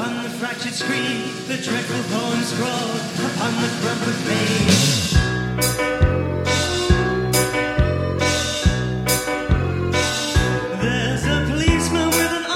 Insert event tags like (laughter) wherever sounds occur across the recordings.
upon the fractured screen, the dreadful poem scrawled upon the crumpled page. There's a policeman with an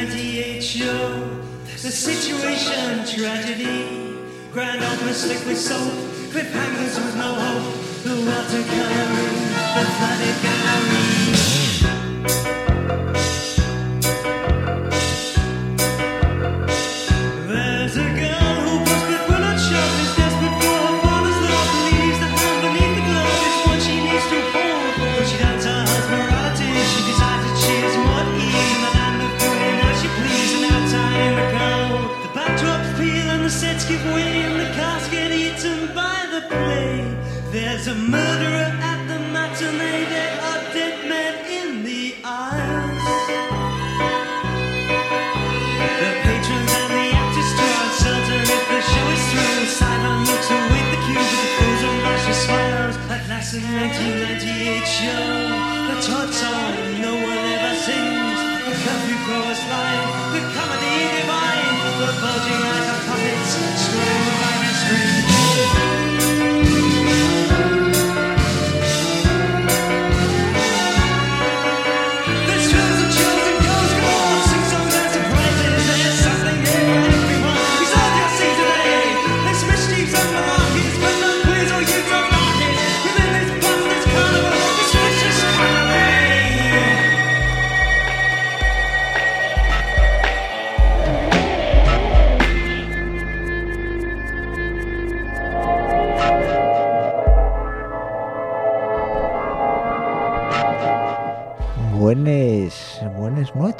1998 show, the situation tragedy. Grand opera slick with soap, cliffhangers with no hope. The watercoloring, the flooded gallery. There's a murderer at the matinee. There are dead men in the aisles. The patrons and the actors too uncertain if the show is through. Silent looks await the cue with the frozen blushes smiles. At last, the 1998 show, the Todd song no one ever sings. The curfew chorus line, the comedy divine, the bulging eyes of puppets, strung by the string.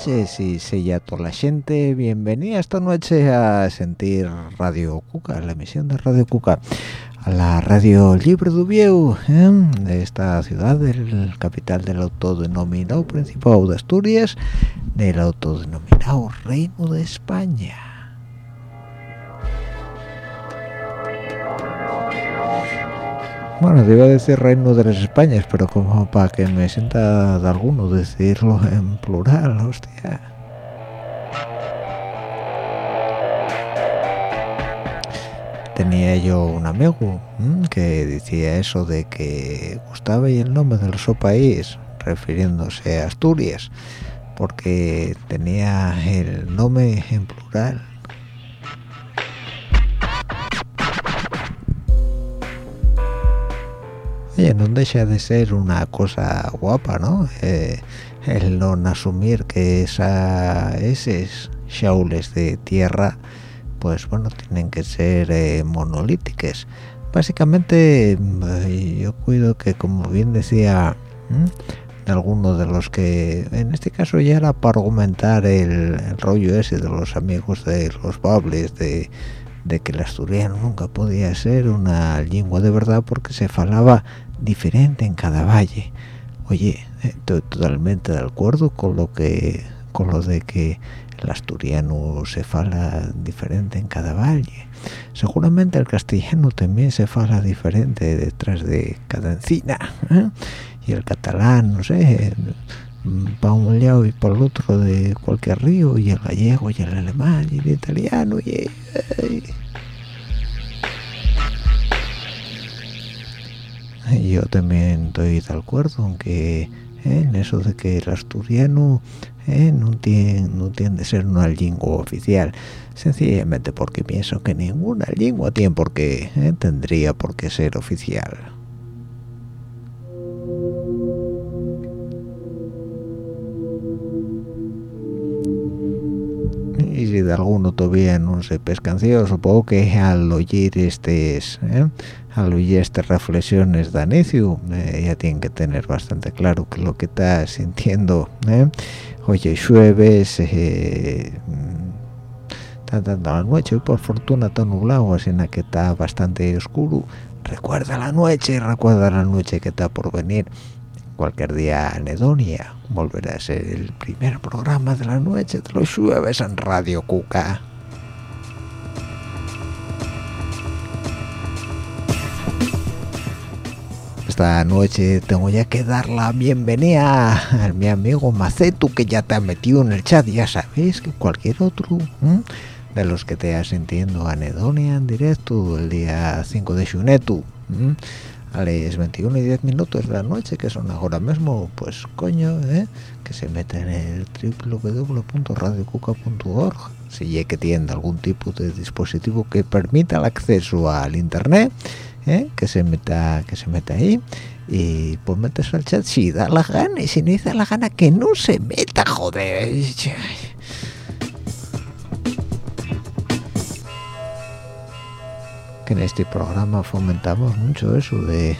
Noches y sella toda la gente. Bienvenida esta noche a sentir Radio Cuca, la emisión de Radio Cuca, a la radio libre de Ubieu, ¿eh? de esta ciudad, del capital del autodenominado Principado de Asturias, del autodenominado Reino de España. Bueno, te iba a decir Reino de las Españas, pero como para que me sienta de alguno decirlo en plural, hostia. Tenía yo un amigo que decía eso de que gustaba y el nombre del su país, refiriéndose a Asturias, porque tenía el nombre en plural. No deja de ser una cosa guapa, ¿no? Eh, el no asumir que esa, esos shaules de tierra, pues bueno, tienen que ser eh, monolíticas. Básicamente, eh, yo cuido que, como bien decía de alguno de los que, en este caso ya era para argumentar el, el rollo ese de los amigos de los bables, de de que el asturiano nunca podía ser una lengua de verdad porque se falaba diferente en cada valle. Oye, estoy totalmente de acuerdo con lo que con lo de que el asturiano se fala diferente en cada valle seguramente el castellano también se fala diferente detrás de cada encina ¿eh? y el catalán no sé para un lado y para el otro de cualquier río y el gallego y el alemán y el italiano y, (laughs) yo también estoy de acuerdo aunque ¿eh? en eso de que el asturiano ¿eh? no tiene no tiene de ser una lengua oficial sencillamente porque pienso que ninguna lengua tiene por qué ¿eh? tendría por qué ser oficial y si de alguno todavía no se pescanció supongo que al oír estos oír estas reflexiones de Anicio eh, ya tienen que tener bastante claro que lo que está sintiendo ¿eh? oye llueves eh, está dando la noche por fortuna está nublado así en que está bastante oscuro recuerda la noche recuerda la noche que está por venir cualquier día anedonia volverá a ser el primer programa de la noche de los jueves en Radio Cuca. Esta noche tengo ya que dar la bienvenida a mi amigo Macetu que ya te ha metido en el chat. Ya sabéis que cualquier otro de los que te sintiendo anedonia en directo el día 5 de Xunetu a las 21 y 10 minutos de la noche, que son ahora mismo, pues coño, ¿eh? que se meten en el www.radiocuca.org, si es que tienen algún tipo de dispositivo que permita el acceso al internet, ¿eh? que se meta que se meta ahí y pues metes al chat si da la gana y si no da la gana que no se meta, joder en este programa fomentamos mucho eso de,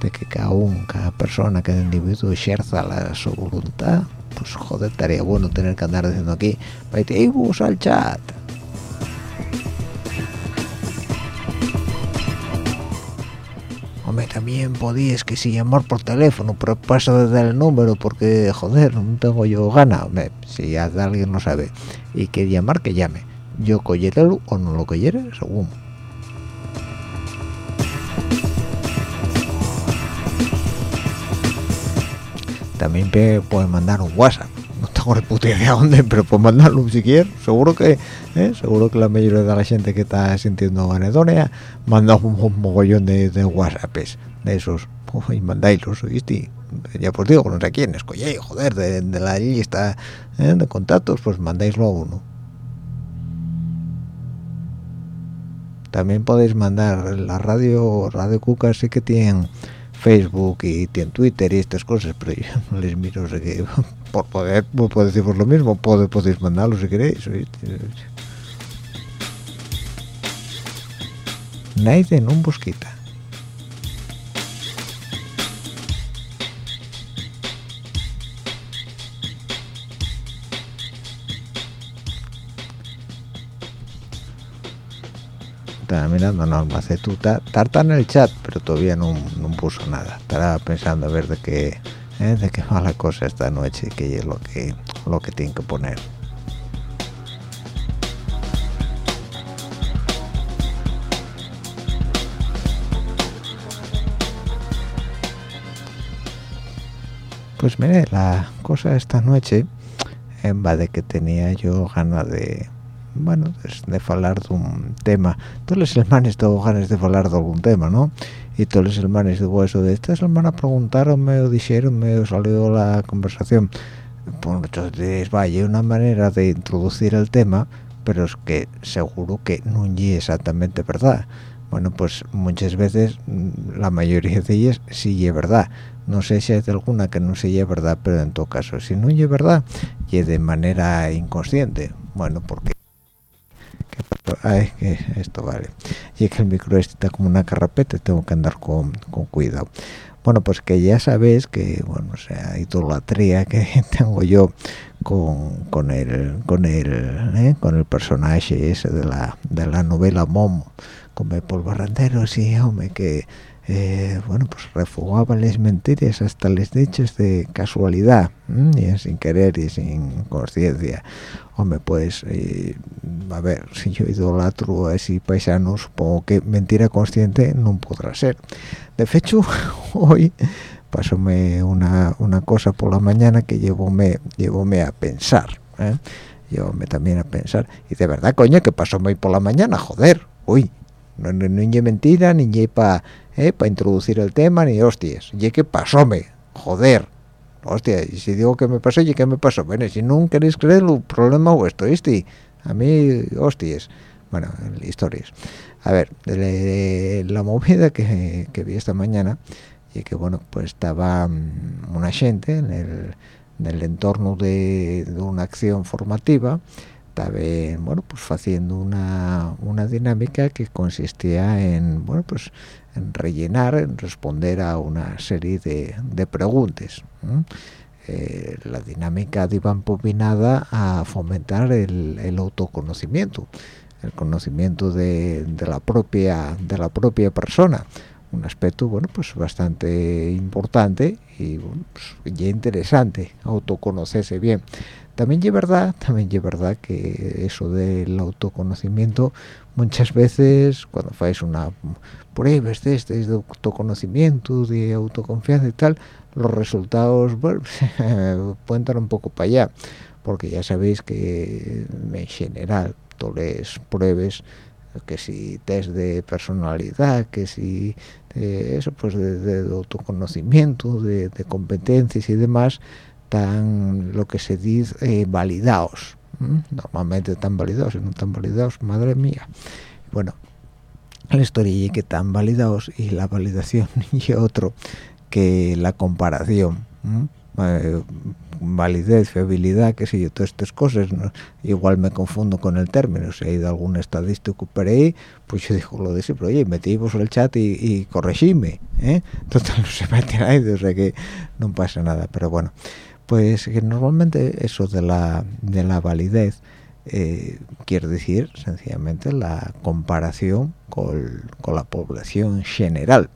que cada uno, cada persona, cada individuo ejerza la, su voluntad. Pues joder, estaría bueno tener que andar diciendo aquí, vete al chat. También podías que si llamar por teléfono, pero paso desde el número porque, joder, no tengo yo gana. si alguien no sabe y quiere llamar, que llame. Yo collerelo o no lo collere, según. también puede mandar un WhatsApp no tengo ni puta idea dónde pero puedo mandarlo si quieres seguro que ¿eh? seguro que la mayoría de la gente que está sintiendo anedonia manda un, mogollón de, de WhatsApps de esos y mandáislos ¿viste? ya pues digo no sé quién escoge joder de, la lista ¿eh? de contactos pues mandáislo a uno también podéis mandar la radio radio Cuca sí que tienen Facebook y tiene Twitter y estas cosas, pero yo (laughs) no les miro, sea que por poder, puedo decir por lo mismo, podéis mandarlo si queréis. Nadie un bosquita. estaba mirando no macetuta tarta en el chat pero todavía no, no, puso nada estará pensando a ver de qué eh, de qué va la cosa esta noche que es lo que lo que tiene que poner pues mire la cosa esta noche en va de que tenía yo ganas de bueno, de hablar de un tema. Todos los hermanos tengo ganas de hablar de algún tema, ¿no? Y todos los hermanos digo eso de esta semana preguntaronme o dijeronme o salió la conversación. Pues entonces, vaya, una manera de introducir el tema, pero es que seguro que no es exactamente verdad. Bueno, pues muchas veces, mm, la mayoría de ellas sí es verdad. No sé si hay alguna que no sea verdad, pero en todo caso, si no es verdad, y de manera inconsciente. Bueno, porque ay que esto vale. Y que el micro este está como una carrapeta tengo que andar con, cuidado. Bueno pues que ya sabéis que bueno o sea idolatría que (laughs) tengo yo con, con el con el ¿eh? con el personaje ese de la de la novela Momo. Con el Barranderos y hombre que eh, bueno, pues refugaba las mentiras hasta les dichos de casualidad, y sin querer y sin conciencia. Hombre, pues, eh, a ver, si yo idolatro a ese paisano, supongo que mentira consciente no podrá ser. De hecho, (laughs) hoy pasóme una, una cosa por la mañana que llevóme, llevóme a pensar, ¿eh? llevóme también a pensar. Y de verdad, coño, que pasóme hoy por la mañana, joder, uy, no, no, no, mentira, ni para ¿eh? para introducir el tema ni hostias y que pasóme joder hostia y si digo que me pasó y que me pasó bueno si no queréis creer el problema vuestro este a mí hostias bueno historias. A ver la movida que, vi esta mañana y que bueno pues estaba mm, una gente en el, en el entorno de, de una acción formativa estaba bueno pues haciendo una, una dinámica que consistía en bueno pues en rellenar, en responder a una serie de, de preguntas. Eh, la dinámica iba empobinada a fomentar el, el, autoconocimiento, el conocimiento de, de, la propia de la propia persona, un aspecto bueno pues bastante importante y bueno, pues, interesante autoconocerse bien. También es verdad, también es verdad que eso del autoconocimiento muchas veces cuando haces una pruebas de este, de autoconocimiento, de autoconfianza y tal, los resultados (laughs) pueden estar un poco para allá, porque ya sabéis que en general todas pruebas, que si test de personalidad, que si eso, pues de, autoconocimiento, de, competencias y demás, están lo que se dice eh, validados. Normalmente están validados, y no están validados, madre mía. Bueno, la historia y que están validados y la validación (laughs) y otro que la comparación eh, validez, fiabilidad, qué sé yo, todas estas cosas, igual me confundo con el término, si hay algún estadístico por ahí, pues yo digo lo de siempre, oye, metí vos el chat y, y corregime, ¿eh? (laughs) total no se mete ahí, o sea que no pasa nada, pero bueno, pues que normalmente eso de la, de la validez, eh, quiere decir sencillamente la comparación con, la población general.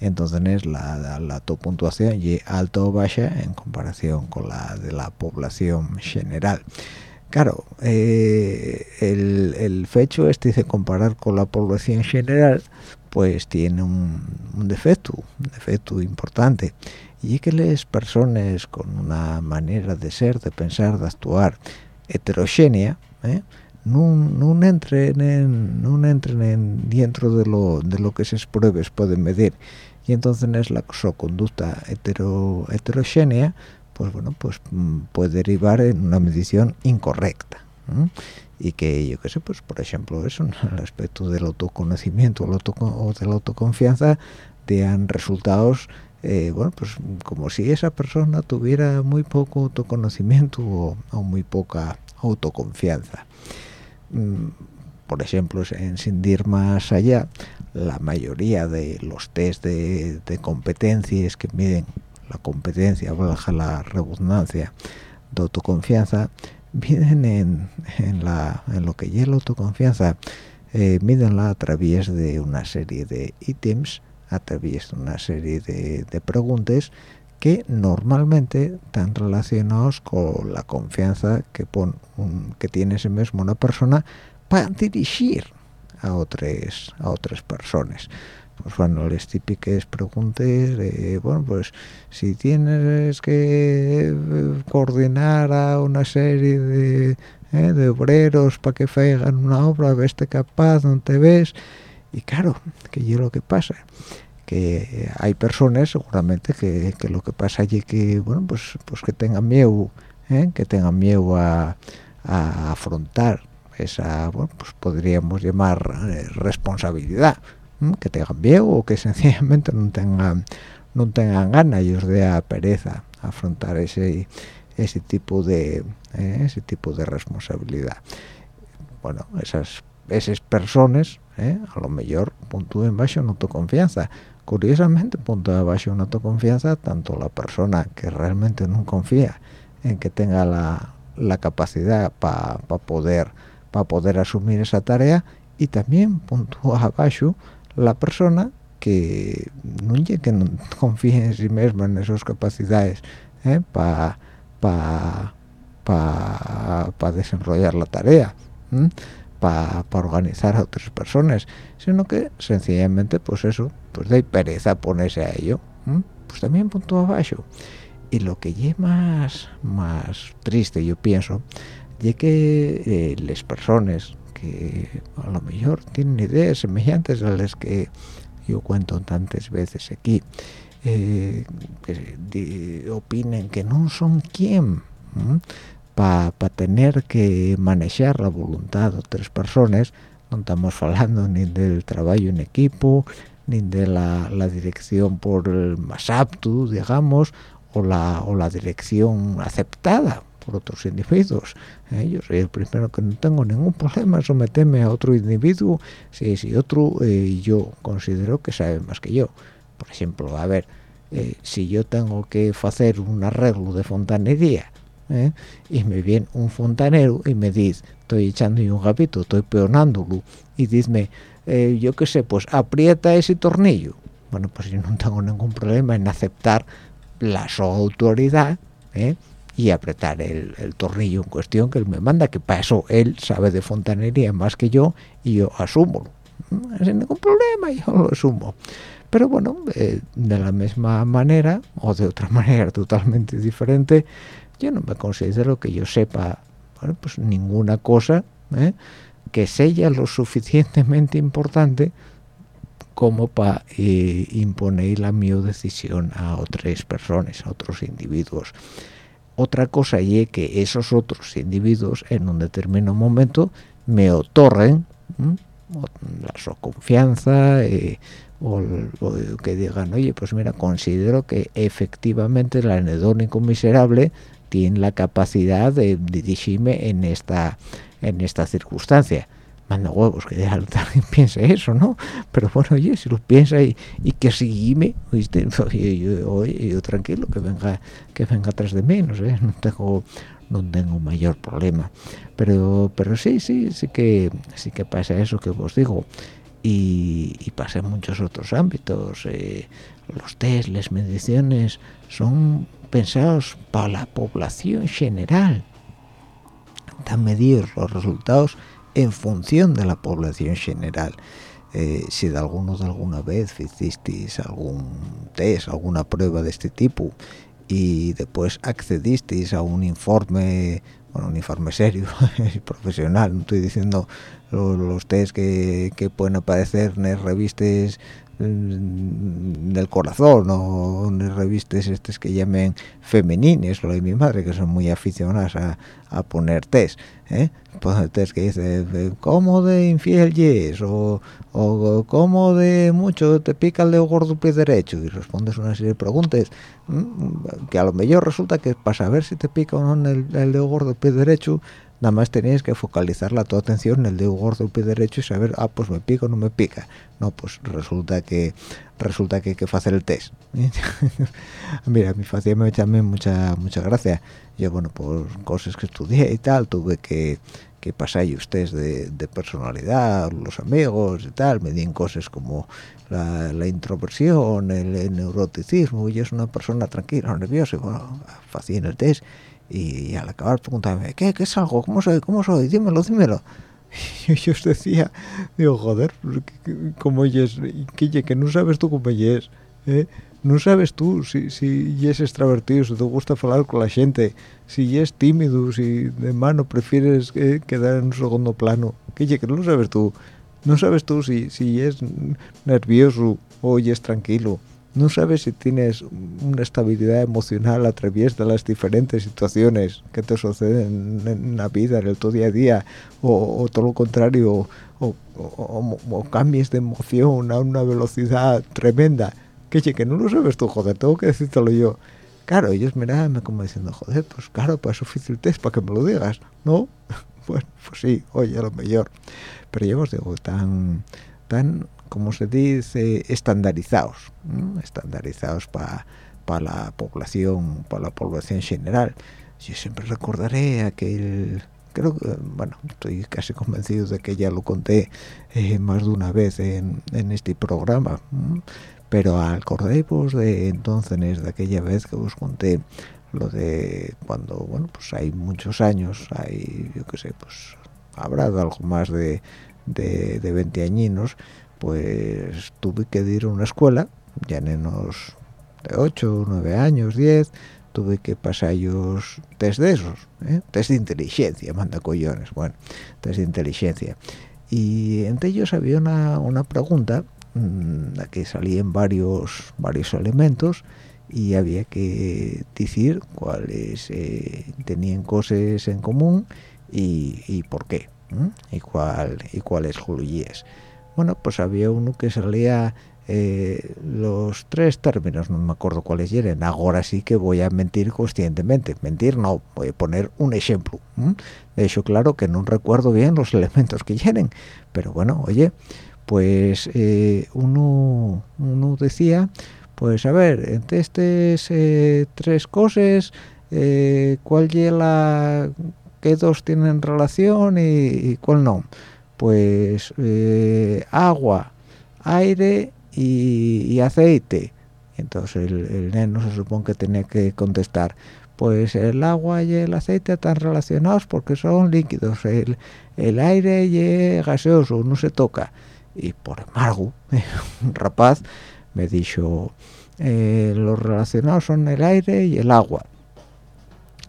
Entonces la, la, tu puntuación y alto o baja en comparación con la de la población general. Claro eh, el, el, fecho este de comparar con la población general pues tiene un, un defecto un defecto importante y que las personas con una manera de ser de pensar de actuar heterogénea ¿eh? no, entren en, no entren en dentro de lo, de lo que esas pruebas pueden medir. Y entonces es la su conducta hetero, heterogénea pues bueno pues mm, puede derivar en una medición incorrecta y que yo qué sé pues por ejemplo eso el aspecto del autoconocimiento o de la autoconfianza dan resultados eh, bueno pues como si esa persona tuviera muy poco autoconocimiento o muy poca autoconfianza. Mm, por ejemplo, en sin ir más allá, la mayoría de los test de, competencias que miden la competencia, baja la redundancia, de autoconfianza, miden en, lo que lleva la autoconfianza, eh, mídenla a través de una serie de ítems, a través de una serie de, de preguntas que normalmente están relacionados con la confianza que, pon que tiene ese mismo una persona para dirigir a otras a otras personas. Pues bueno les típicas preguntas de bueno pues si tienes que eh, coordinar a una serie de, eh, de obreros para que hagan una obra ves capaz no te ves y claro que yo lo que pasa que hay personas seguramente que, lo que pasa allí que bueno pues pues que tengan miedo ¿eh? que tengan miedo a, afrontar esa bueno pues podríamos llamar eh, responsabilidad que tengan miedo o que sencillamente no tengan no tengan ganas ellos de pereza afrontar ese ese tipo de ¿eh? ese tipo de responsabilidad bueno esas esas personas a lo mejor puntúen bajo en autoconfianza. Curiosamente punto de abajo una autoconfianza tanto la persona que realmente no confía en que tenga la, la capacidad para poder para poder asumir esa tarea y también puntúa abajo la persona que no que no confíe en sí misma en esas capacidades para ¿eh? pa, desarrollar la tarea para organizar a otras personas sino que sencillamente pues eso pues de pereza ponerse a ello pues también punto abajo. Y lo que es más más triste yo pienso es que eh, las personas que a lo mejor tienen ideas semejantes a las que yo cuento tantas veces aquí eh, que opinen que no son quien para tener que manejar la voluntad de otras personas no estamos hablando ni del trabajo en equipo ni de la, dirección por el más apto digamos o la, o la dirección aceptada por otros individuos. ¿eh? Yo soy el primero que no tengo ningún problema en someterme a otro individuo si, si otro eh, yo considero que sabe más que yo. Por ejemplo, a ver, eh, si yo tengo que hacer un arreglo de fontanería y me viene un fontanero y me dice, estoy echando un gapito, estoy peonándolo, y dice, yo qué sé, pues aprieta ese tornillo. Bueno, pues yo no tengo ningún problema en aceptar la su autoridad, ¿eh? y apretar el, tornillo en cuestión que él me manda, que para eso él sabe de fontanería más que yo y yo asumo. Sin ningún problema, yo lo asumo. Pero bueno, eh, de la misma manera o de otra (laughs) manera totalmente diferente, yo no me considero que yo sepa pues ninguna cosa ¿eh? que sea lo suficientemente importante como para eh, imponer la mi decisión a otras personas, a otros individuos otra cosa y que esos otros individuos en un determinado momento me otorguen la su confianza eh, o, que digan oye pues mira considero que efectivamente el anedónico miserable tiene la capacidad de dirigirme en esta en esta circunstancia manda huevos que alguien (laughs) piense eso, ¿no? Pero bueno, oye, si lo piensa y, y que seguime, ¿viste? (laughs) Oye, yo, yo, tranquilo, que venga que venga atrás de mí, no sé, (laughs) no tengo no tengo mayor problema. Pero pero sí, sí, sí que sí que pasa eso que os digo. Y, y pasa en muchos otros ámbitos. Eh, los test, las mediciones son pensados para la población general. Están medir los resultados en función de la población general. Eh, si de alguno de alguna vez hicisteis algún test, alguna prueba de este tipo y después accedisteis a un informe, bueno, un informe serio, (laughs) profesional, no estoy diciendo los, test que, que, pueden aparecer en revistas del corazón o en revistas estas que llamen femenines, lo de mi madre, que son muy aficionadas a, a poner test. ¿eh? Pues que dice, ¿cómo de infiel yes? O, o ¿cómo de mucho te pica el dedo gordo pie derecho? Y respondes una serie de preguntas que a lo mejor resulta que para saber si te pica o no el, el dedo gordo pie derecho, nada más tenías que focalizar la tu atención en el dedo gordo del pie derecho y saber, ah, pues me pica o no me pica. No, pues resulta que resulta que hay que hacer el test. (laughs) Mira, mi hacía me también mucha mucha gracia. Yo, bueno, por cosas que estudié y tal, tuve que, que pasar ustedes de, de personalidad, los amigos y tal, me di cosas como la, la introversión, el, neuroticismo, y es una persona tranquila, nerviosa, y bueno, hacía el test y, al acabar preguntarme ¿qué, qué es algo? ¿cómo soy? ¿cómo soy? dímelo, dímelo (laughs) y yo os decía digo joder como es que, que no sabes tú cómo es ¿eh? no sabes tú si, si es extravertido si te gusta hablar con la gente si es tímido si de mano prefieres eh, quedar en un segundo plano que que no lo sabes tú no sabes tú si, si es nervioso o es tranquilo no sabes si tienes una estabilidad emocional a través de las diferentes situaciones que te suceden en, la vida, en el tu día a día, o, todo lo contrario, o, cambies de emoción a una velocidad tremenda. Que, que no lo sabes tú, joder, tengo que decírtelo yo. Claro, ellos miraban como diciendo, joder, pues claro, pues es el test para que me lo digas, ¿no? (laughs) bueno, pues sí, oye, a lo mejor. Pero yo os digo, tan, tan como se dice, estandarizados, estandarizados para la población, para la población general. Yo siempre recordaré aquel creo que, bueno, estoy casi convencido de que ya lo conté eh, más de una vez en, este programa, pero acordáis de entonces, de aquella vez que os conté lo de cuando, bueno, pues hay muchos años, hay, yo qué sé, pues habrá algo más de, de, de 20 añinos, pues tuve que ir a una escuela, ya en unos de 8, 9 años, 10, tuve que pasar ellos test de esos, ¿eh? test de inteligencia, manda collones, bueno, test de inteligencia. Y entre ellos había una, una pregunta, mmm, la que salían varios, varios elementos, y había que decir cuáles eh, tenían cosas en común y, por qué, y cuál y cuáles excluyes. Bueno, pues había uno que salía eh, los tres términos, no me acuerdo cuáles eran, ahora sí que voy a mentir conscientemente, mentir no, voy a poner un ejemplo, de hecho claro que no recuerdo bien los (laughs) elementos que llenen, pero bueno, oye, pues eh, uno, uno decía, pues a ver, entre estas eh, tres cosas, ¿cuál es la que dos tienen relación y, y cuál no? Pues agua, aire y, aceite. Entonces el, el, neno se supone que tenía que contestar, pues el agua y el aceite están relacionados porque son líquidos, el, el aire y gaseoso, no se toca. Y por embargo, (laughs) un rapaz me dijo, eh, los relacionados son el aire y el agua.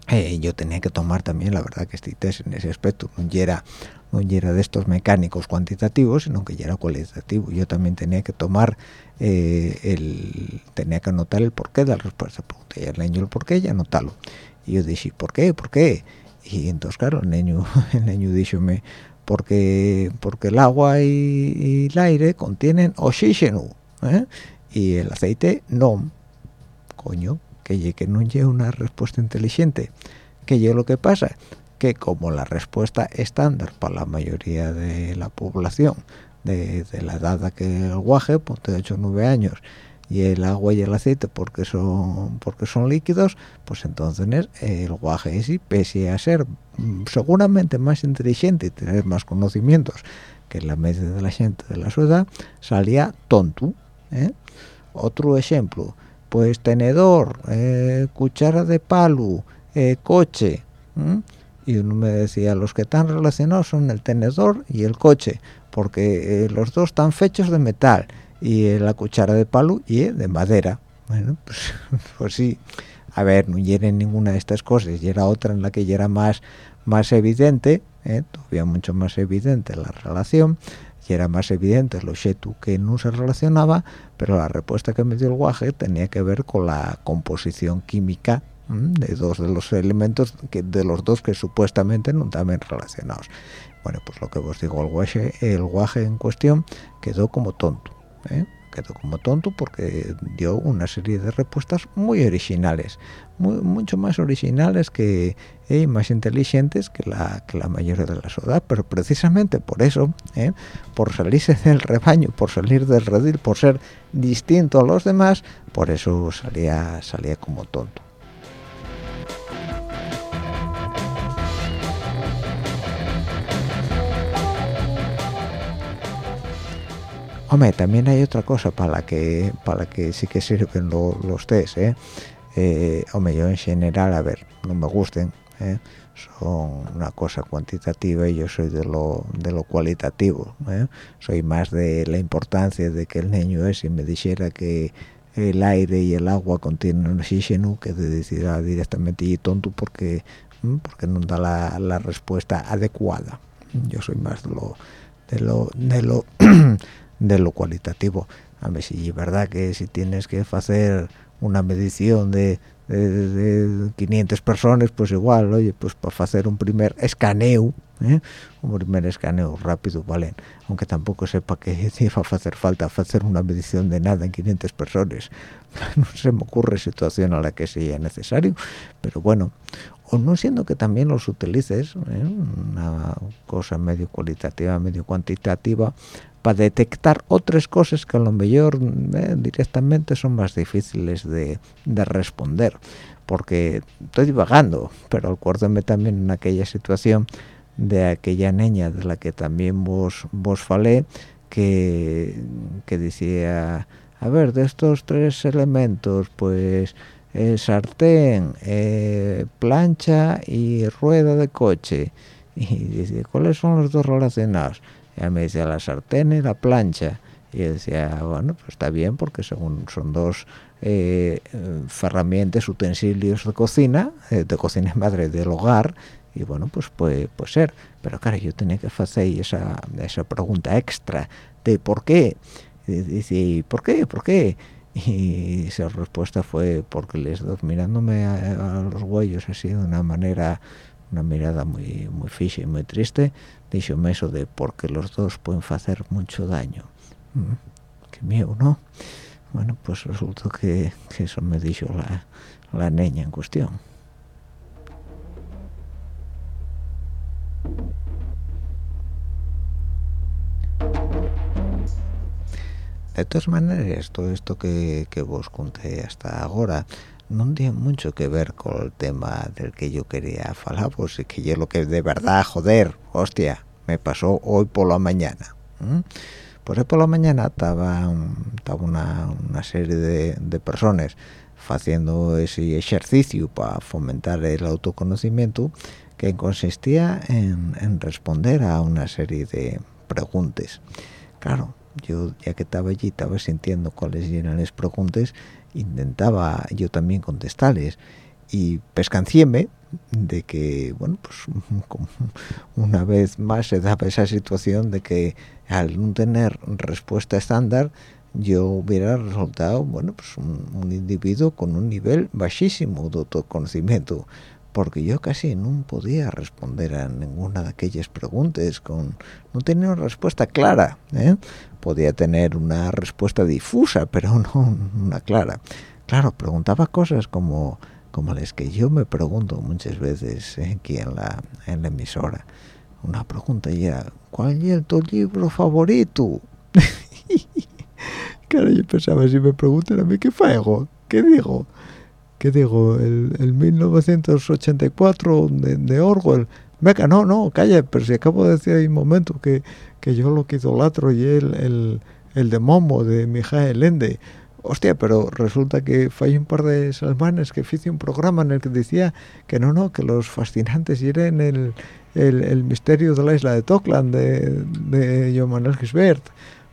Eh, yo tenía que tomar también, la verdad, que este test en ese aspecto no era no era de estos mecánicos cuantitativos, sino que ya era cualitativo. Yo también tenía que tomar, eh, el, tenía que anotar el porqué de la respuesta. Pregunté al niño el porqué y anotarlo. Y yo dije, ¿por qué? ¿Por qué? Y entonces, claro, el niño, (laughs) el niño díjome, porque, porque el agua y, el aire contienen oxígeno, ¿eh? y el aceite no. Coño, que, que no lleve una respuesta inteligente. Que yo lo que pasa que como la respuesta estándar para la mayoría de la población de, la edad que el guaje, de 8 o 9 años, y el agua y el aceite porque son porque son líquidos, pues entonces el guaje sí, pese a ser mm, seguramente más inteligente y tener más conocimientos que la media de la gente de la ciudad, salía tonto. ¿eh? Otro ejemplo, pues tenedor, eh, cuchara de palo, eh, coche, y uno me decía los que están relacionados son el tenedor y el coche porque eh, los dos están fechos de metal y eh, la cuchara de palo y eh, de madera bueno pues, (laughs) pues, sí. A ver no hieren ninguna de estas cosas y era otra en la que ya era más más evidente todavía mucho más evidente la relación y era más evidente lo shetu que no se relacionaba pero la respuesta que me dio el guaje tenía que ver con la composición química de dos de los elementos que de los dos que supuestamente no estaban relacionados bueno pues lo que os digo el guaje el guaje en cuestión quedó como tonto ¿eh? quedó como tonto porque dio una serie de respuestas muy originales mucho más originales que ¿eh? más inteligentes que la que la mayoría de la sociedad pero precisamente por eso ¿eh? por salirse (laughs) del rebaño por salir del redil por ser distinto a los demás por eso salía salía como tonto Hombre, también hay otra cosa para la que para que sí que sirven los test, ¿eh? ¿eh? Hombre, yo en general, a ver, no me gusten, ¿eh? son una cosa cuantitativa y yo soy de lo de lo cualitativo, ¿eh? soy más de la importancia de que el niño es y me dijera que el aire y el agua contienen oxígeno que de decir directamente y tonto porque porque no da la, la respuesta adecuada. Yo soy más lo de lo de lo (clears throat) de lo cualitativo. A ver si es verdad que si tienes que hacer una medición de, de, 500 personas, pues igual, oye, pues para hacer un primer escaneo, ¿eh? un primer escaneo rápido, vale, aunque tampoco sepa que (laughs) va a hacer falta hacer una medición de nada en 500 personas, (laughs) no se me ocurre situación a la que sea necesario, pero bueno, o no siendo que también los utilices, ¿eh? una cosa medio cualitativa, medio cuantitativa, para detectar otras cosas que a lo mejor eh, directamente son más difíciles de, responder porque estoy divagando pero acuérdame también en aquella situación de aquella niña de la que también vos vos falé que, que decía a ver de estos tres elementos pues eh, sartén eh, plancha y rueda de coche y dice cuáles son los dos relacionados ella me decía la sartén y la plancha y decía bueno pues está bien porque son, son dos eh, herramientas utensilios de cocina eh, de cocina madre del hogar y bueno pues puede, puede ser. Pero claro yo tenía que hacer esa, esa pregunta extra de por qué y dice ¿por qué? ¿por qué? y su respuesta fue porque les dos mirándome a, a los huellos así de una manera una mirada muy muy ficha y muy triste díxome eso de porque los dos pueden hacer mucho daño mm, qué miedo ¿no? bueno pues resultó que, que eso me dijo la, la niña en cuestión de todas maneras todo esto que, que vos conté hasta ahora no tiene mucho que ver con el tema del que yo quería hablar pues es que yo lo que de verdad joder hostia me pasó hoy por la mañana ¿m? pues hoy por la mañana estaba, estaba una, una serie de, de personas haciendo ese ejercicio para fomentar el autoconocimiento que consistía en, en responder a una serie de preguntas claro yo ya que estaba allí estaba sintiendo cuáles eran las preguntas intentaba yo también contestarles y pescanciéme de que bueno pues una vez más se daba esa situación de que al no tener respuesta estándar yo hubiera resultado bueno pues un, un individuo con un nivel bajísimo de autoconocimiento porque yo casi no podía responder a ninguna de aquellas preguntas con no tenía una respuesta clara ¿eh? Podía tener una respuesta difusa pero no una clara claro preguntaba cosas como como las que yo me pregunto muchas veces ¿eh? aquí en la, en la emisora una pregunta ya ¿cuál es tu libro favorito? (laughs) claro yo pensaba si me preguntan a mí qué hago qué digo ¿qué digo? El, el 1984 de, de, Orwell. Meca, no, no, calla, pero si acabo de decir ahí un momento que, que yo lo que idolatro y el, el, el de Momo, de Mijael Ende. Hostia, pero resulta que fue un par de salmanes que hice un programa en el que decía que no, no, que los fascinantes eran el, el, el misterio de la isla de Tokland de, de Joan Gisbert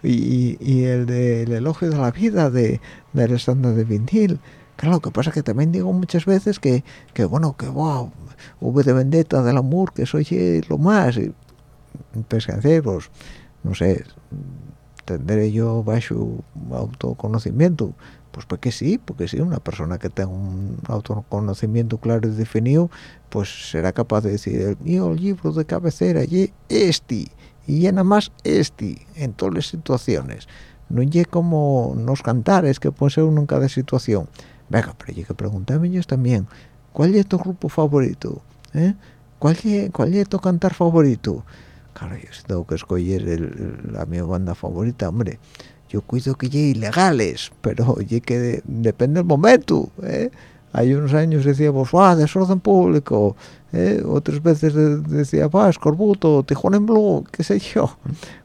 y, y, el del de elogio de la vida de, de Alexander de Vintil Claro, lo que pasa que también digo muchas veces que, que bueno, que wow, V de Vendetta del amor, que soy lo más. Y, pescanceros, no sé, tendré yo bajo autoconocimiento. Pues porque sí, porque sí, una persona que tenga un autoconocimiento claro y definido, pues será capaz de decir, el mío libro de cabecera, y este, y ya nada más este, en todas las situaciones. No es como nos cantares, que puede ser uno en cada situación venga, pero hay que preguntarme ellos también, ¿cuál es tu grupo favorito? ¿Eh? ¿Cuál, es, ¿Cuál es tu cantar favorito? Claro, yo tengo que escoger el, la mi banda favorita, hombre. Yo cuido que llegue ilegales, pero oye que de, depende del momento. ¿eh? Hay unos años decíamos, ¡ah, desorden público! ¿eh? Otras veces decía, ¡ah, escorbuto, Tijuana en Blue! ¿Qué sé yo?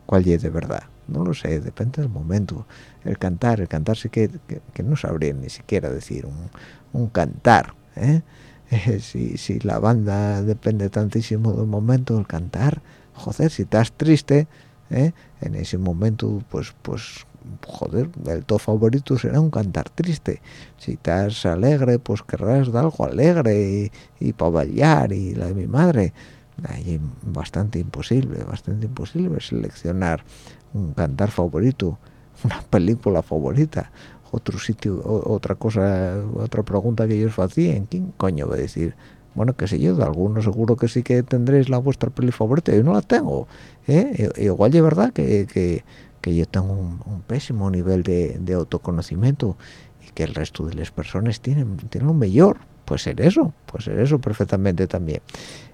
¿Cuál es de verdad? No lo sé, depende del momento el cantar, el cantar sí que, que, que no sabría ni siquiera decir un, un cantar, ¿eh? (laughs) Si, si la banda depende tantísimo del momento del cantar, joder, si estás triste, ¿eh? en ese momento, pues, pues, joder, el to favorito será un cantar triste. Si estás alegre, pues querrás de algo alegre y, y para bailar y la de mi madre. Ahí bastante imposible, bastante imposible seleccionar un cantar favorito (laughs) una película favorita otro sitio otra cosa otra pregunta que ellos hacían quién coño va a decir bueno qué sé yo de algunos seguro que sí que tendréis la vuestra peli favorita yo no la tengo ¿eh? igual es verdad que, que, que, yo tengo un, un pésimo nivel de, de, autoconocimiento y que el resto de las personas tienen tienen un mejor pues ser eso pues ser eso perfectamente también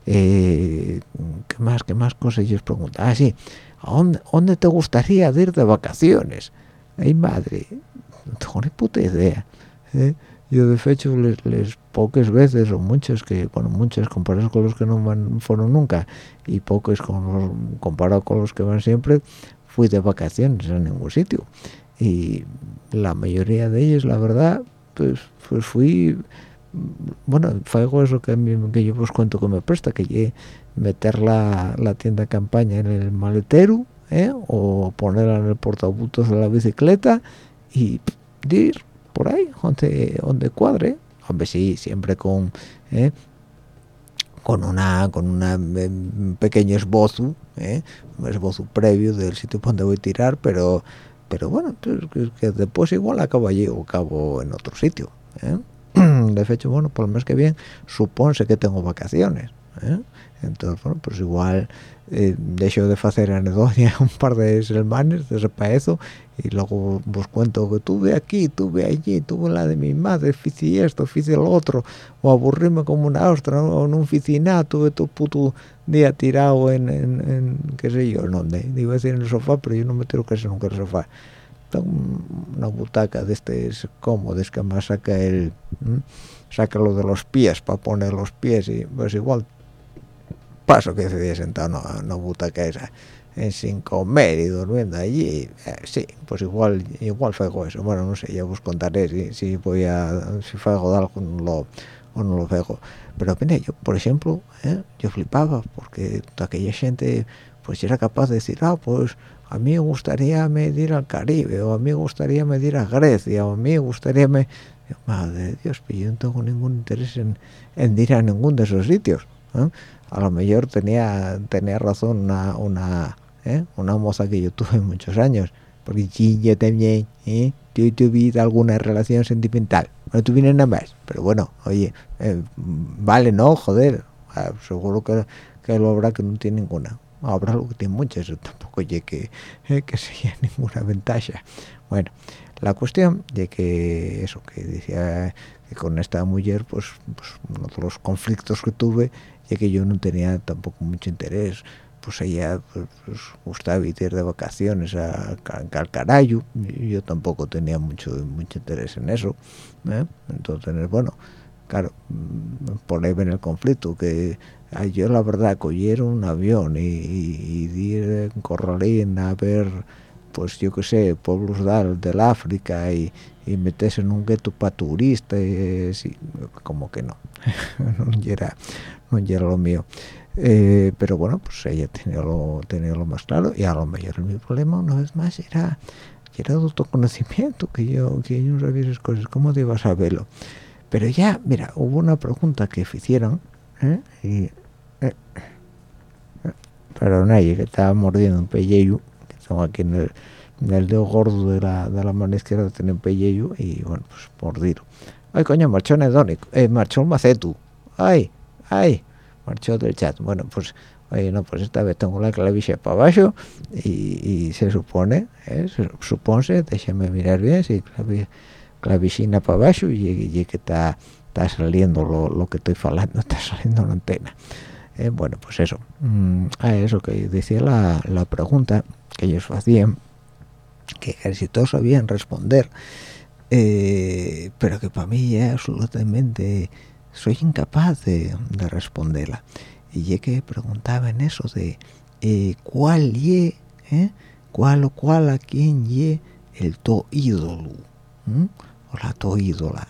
eh, qué más qué más cosas ellos preguntan ah sí ¿A dónde, dónde, te gustaría ir de vacaciones? Ay, madre, no tengo ni puta idea. ¿eh? Yo de hecho les, les, pocas veces o muchas que bueno muchas comparadas con los que no van fueron nunca y pocas con comparado con los que van siempre fui de vacaciones a ningún sitio y la mayoría de ellos la verdad pues pues fui bueno fue eso que, que yo os cuento que me presta que meter la, la tienda de campaña en el maletero ¿eh? o ponerla en el portabutos de la bicicleta y ir por ahí donde, donde cuadre hombre sí siempre con ¿eh? con una con una un pequeño esbozo ¿eh? un esbozo previo del sitio donde voy a tirar pero pero bueno que, después igual acabo allí o acabo en otro sitio ¿eh? (clears throat) de hecho bueno por el mes que viene supone que tengo vacaciones ¿eh? entonces bueno pues igual eh, dejo de hacer anedonia (laughs) un par de semanas de eso y luego vos cuento que tuve aquí, tuve allí, tuve la de mi madre, hice esto, hice el otro, o aburrirme como una ostra, ¿no? o no hice nada, tuve todo puto día tirado en, en, en qué sé yo, en donde, iba a decir en el sofá, pero yo no me tiro casi nunca en el sofá. Tengo una butaca de este cómodos que más saca el, ¿eh? saca lo de los pies para poner los pies y pues igual paso que se día sentado en no, una butaca esa. En sin comer y durmiendo allí eh, sí pues igual igual fego eso. Bueno no sé ya os contaré si, si voy a si fego de algo lo, o no lo fego pero mira yo por ejemplo eh, yo flipaba porque aquella gente pues era capaz de decir ah pues a mí me gustaría medir al Caribe o a mí me gustaría medir a Grecia o a mí me gustaría me madre de Dios pero yo no tengo ningún interés en, en ir a ningún de esos sitios ¿eh? a lo mejor tenía tenía razón una, una ¿eh? una moza que yo tuve muchos años porque yo también ¿eh? yo tuve alguna relación sentimental no tuve nada más pero bueno oye eh, vale no joder ah, seguro que, que lo habrá que no tiene ninguna habrá lo que tiene muchas tampoco oye que eh, que (laughs) sería ninguna ventaja bueno la cuestión de que eso que decía que con esta mujer pues, pues uno de los conflictos que tuve ya que yo no tenía tampoco mucho interés pues ella pues, pues, gustaba ir de vacaciones a, Calcarayo yo tampoco tenía mucho mucho interés en eso ¿eh? entonces bueno claro mm, por ahí ven el conflicto que yo la verdad cogieron un avión y, y, ir en Corralín a ver pues yo qué sé pueblos del, del África y, y meterse en un gueto para turistas como que no (laughs) no era no era lo mío eh, pero bueno pues ella tenía lo tenía lo más claro y a lo mejor mi problema una vez más era era de autoconocimiento que yo que yo no sabía esas cosas. Cómo te ibas a saberlo pero ya mira hubo una pregunta que hicieron ¿eh? y eh, que estaba mordiendo un pellejo que tengo aquí en el, dedo gordo de la, de la mano izquierda tiene un pellejo y bueno pues mordido. Ay coño marchó anedónico eh, marchó un macetu. Ay ay marchó del chat bueno pues oye no pues esta vez tengo la clavija para abajo y, se supone ¿eh? supone déjame mirar bien si clavi, clavicina para abajo y, que está está saliendo lo, que estoy hablando está (laughs) saliendo la antena eh, bueno pues eso mm, a eso que decía la, la pregunta que ellos hacían que casi todos sabían responder eh, pero que para mí ya absolutamente soy incapaz de, responderla. Y ya que preguntaba en eso de eh, cuál ye eh? cuál o cuál a quién ye el to ídolo o la to ídola.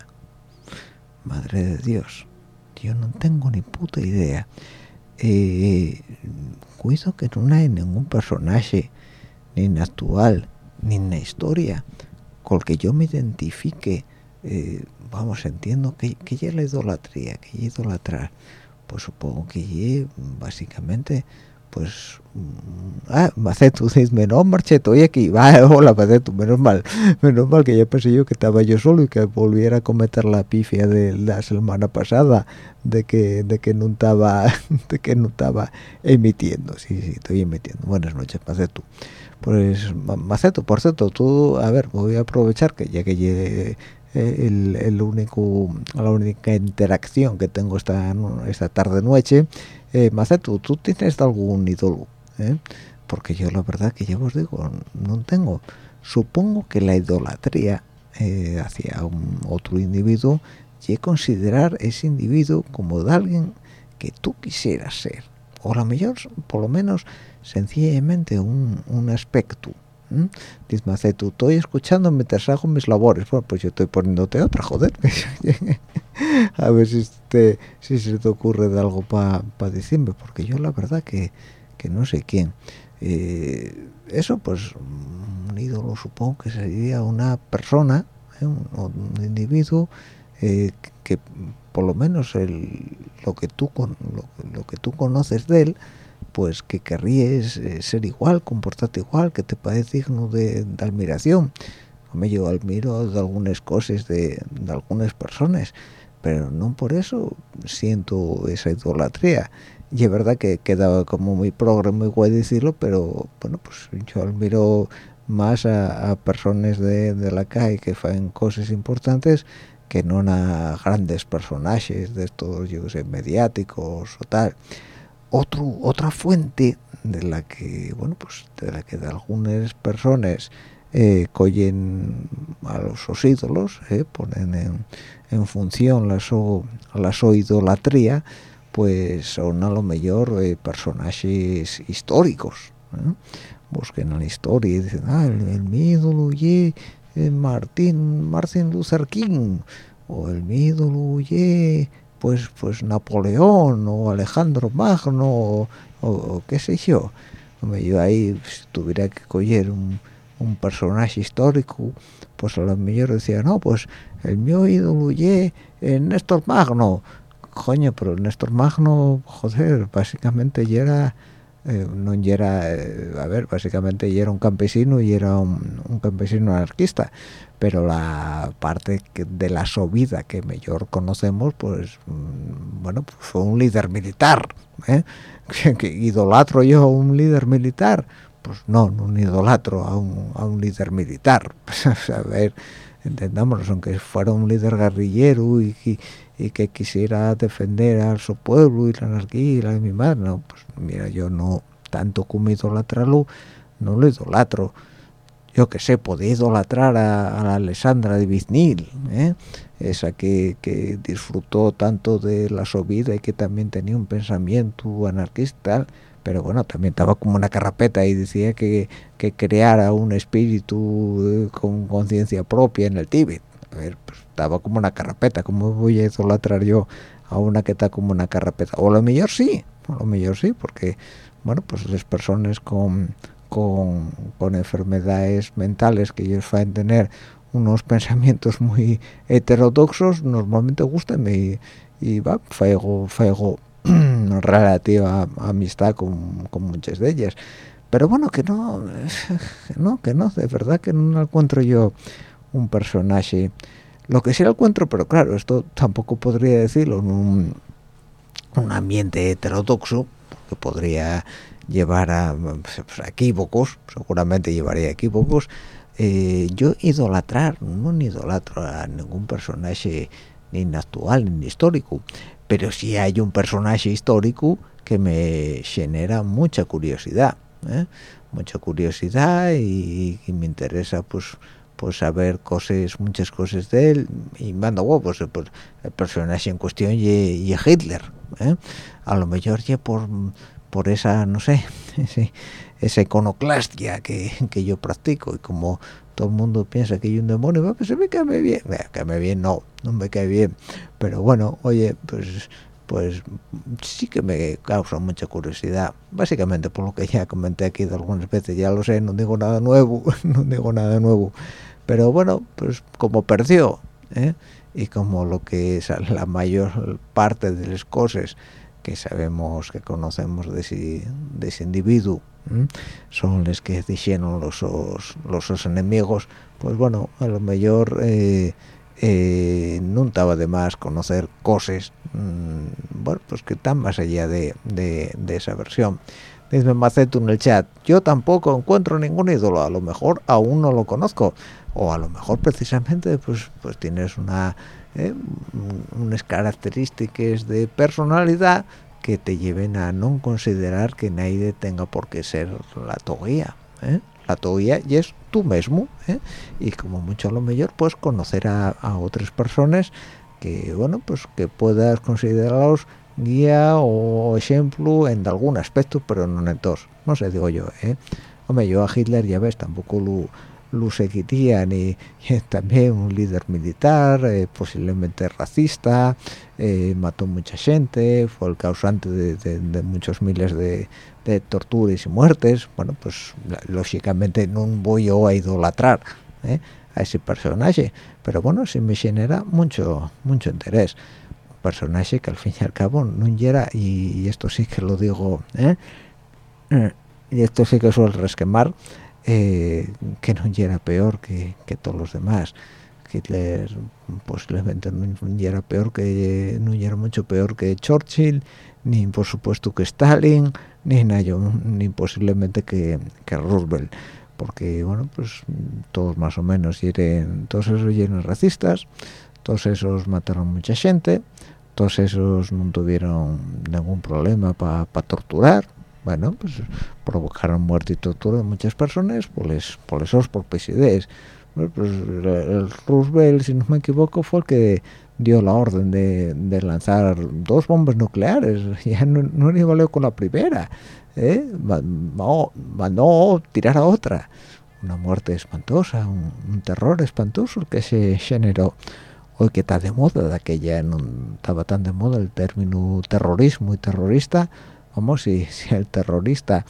Madre de Dios yo no tengo ni puta idea. Eh, cuido que no hay ningún personaje ni en actual ni en la historia con el que yo me identifique vamos, entiendo que, que ya la idolatría, que ya idolatrar, pues supongo que ya básicamente, pues, mm, ah, Macetu, dices, no, marché, estoy aquí, va, (laughs) hola Macetu, menos mal, menos mal que ya pensé yo que estaba yo solo y que volviera a cometer la pifia de la semana pasada, de que, de que no estaba, (laughs) de que no estaba emitiendo, sí, sí, estoy emitiendo, buenas noches, Macetu. Pues, Macetu, por cierto, tú, a ver, voy a aprovechar que ya que llegue el, único la única interacción que tengo esta esta tarde noche eh, Macetu tú tienes algún ídolo ¿Eh? porque yo la verdad que ya os digo no tengo. Supongo que la idolatría eh, hacia un otro individuo y considerar ese individuo como de alguien que tú quisieras ser. O a lo mejor por lo menos sencillamente un, un aspecto Dice, hace tú estoy escuchando mientras hago mis labores bueno pues yo estoy poniéndote otra joder. (laughs) A ver si te si se te ocurre de algo para pa decirme porque yo la verdad que, que no sé quién. Eh, eso pues un ídolo supongo que sería una persona ¿eh? un, individuo eh, que, por lo menos el, lo que tú con, lo, que tú conoces de él pues que querrías ser igual comportarte igual que te parece digno de, admiración como yo admiro de algunas cosas de, de algunas personas pero no por eso siento esa idolatría y es verdad que queda como muy progre, muy guay decirlo, pero bueno, pues yo admiro más a, personas de, la calle que hacen cosas importantes que no a grandes personajes de estos, yo sé, mediáticos o tal. Otro, otra fuente de la que, bueno, pues de la que de algunas personas eh, cogen a los ídolos, eh, ponen en, en función la so, la so idolatría, pues son a lo mejor eh, personajes históricos ¿eh? busquen la historia y dicen ah el, el mi ídolo eh, Martín Martin Luther King o el mi ídolo pues pues Napoleón o Alejandro Magno o, qué sé yo. Yo ahí si tuviera que coger un, un, personaje histórico pues a lo mejor decía no pues el mío ídolo ye Néstor Magno coño, pero Néstor Magno, joder, básicamente ya era, eh, no era, eh, a ver, básicamente era un campesino y era un, campesino anarquista, pero la parte de la subida que mejor conocemos, pues, mm, bueno, pues fue un líder militar, ¿eh? (laughs) que, idolatro yo a un líder militar, pues no, no idolatro a un, a un líder militar, (laughs) a ver, entendámonos, aunque fuera un líder guerrillero y, que quisiera defender a su pueblo y la anarquía y la de mi madre, no, pues mira, yo no, tanto como idolatrarlo, no lo idolatro. Yo que sé, podía idolatrar a, la Alessandra de Biznil, ¿eh? esa que, que, disfrutó tanto de la subida y que también tenía un pensamiento anarquista, pero bueno, también estaba como una carrapeta y decía que, que creara un espíritu eh, con conciencia propia en el Tíbet. Ver, pues estaba como una carrapeta, ¿cómo voy a idolatrar yo a una que está como una carrapeta? O lo mejor sí, a lo mejor sí, porque, bueno, pues las personas con, con, con enfermedades mentales que ellos a tener unos (laughs) pensamientos muy heterodoxos, normalmente gustan y, va, faigo, faigo (clears throat) relativa amistad con, muchas de ellas pero bueno que no (laughs) no que no de verdad que no encuentro yo un personaje lo que sí lo encuentro pero claro esto tampoco podría decirlo en un, ambiente heterodoxo que podría llevar a, pues, equívocos seguramente llevaría a equívocos eh, yo idolatrar no idolatro a ningún personaje ni actual ni histórico pero sí hay un personaje histórico que me genera mucha curiosidad ¿eh? mucha curiosidad y, me interesa pues pues saber cosas muchas cosas de él y mando oh, pues, el personaje en cuestión y, Hitler ¿eh? a lo mejor ya por por esa no sé (laughs) esa iconoclastia que, que yo practico y como todo el mundo piensa que hay un demonio, pues se me cae bien, me cae bien, no, no me cae bien, pero bueno, oye, pues pues sí que me causa mucha curiosidad, básicamente por lo que ya comenté aquí de algunas veces, ya lo sé, no digo nada nuevo, (laughs) no digo nada nuevo, pero bueno, pues como perdió, ¿eh? y como lo que es la mayor parte de las cosas que sabemos, que conocemos de ese, de ese individuo, son los que dijeron los, los, enemigos, pues bueno, a lo mejor eh, eh, no estaba de más conocer cosas, mm, bueno, pues que están más allá de, esa versión. Dice Macetu en el chat, yo tampoco encuentro ningún ídolo, a lo mejor aún no lo conozco, o a lo mejor precisamente pues, pues tienes una, eh, unas características de personalidad que te lleven a no considerar que nadie tenga por qué ser la toguía. ¿eh? La toguía y es tú mismo ¿eh? y como mucho a lo mejor pues conocer a, otras personas que bueno pues que puedas considerarlos guía o ejemplo en algún aspecto pero no en todos no sé digo yo ¿eh? hombre yo a Hitler ya ves tampoco lo lo seguirían y, (laughs) también un líder militar, eh, posiblemente racista, eh, mató mucha gente, fue el causante de, muchos miles de, torturas y muertes. Bueno, pues lógicamente no voy yo a idolatrar eh, a ese personaje, pero bueno, sí me genera mucho, mucho interés. Un personaje que al fin y al cabo no llega, y, esto sí que lo digo, y esto sí que suele resquemar, eh, que no era peor que, todos los demás. Hitler posiblemente no era peor que no era mucho peor que Churchill, ni por supuesto que Stalin, ni ni posiblemente que, Roosevelt, porque bueno pues todos más o menos eran, todos esos eran racistas, todos esos mataron mucha gente, todos esos no tuvieron ningún problema para torturar, bueno, pues provocaron muerte y tortura de muchas personas por les, por esos ideas. pues el Roosevelt, si no me equivoco, fue el que dio la orden de, de lanzar dos bombas nucleares. (laughs) Ya no, no ni valió con la primera. ¿eh? Mandó, mandó tirar a otra. Una muerte espantosa, un, terror espantoso que se generó. Hoy que está de moda, de aquella no estaba tan de moda el término terrorismo y terrorista, como (laughs) si, el terrorista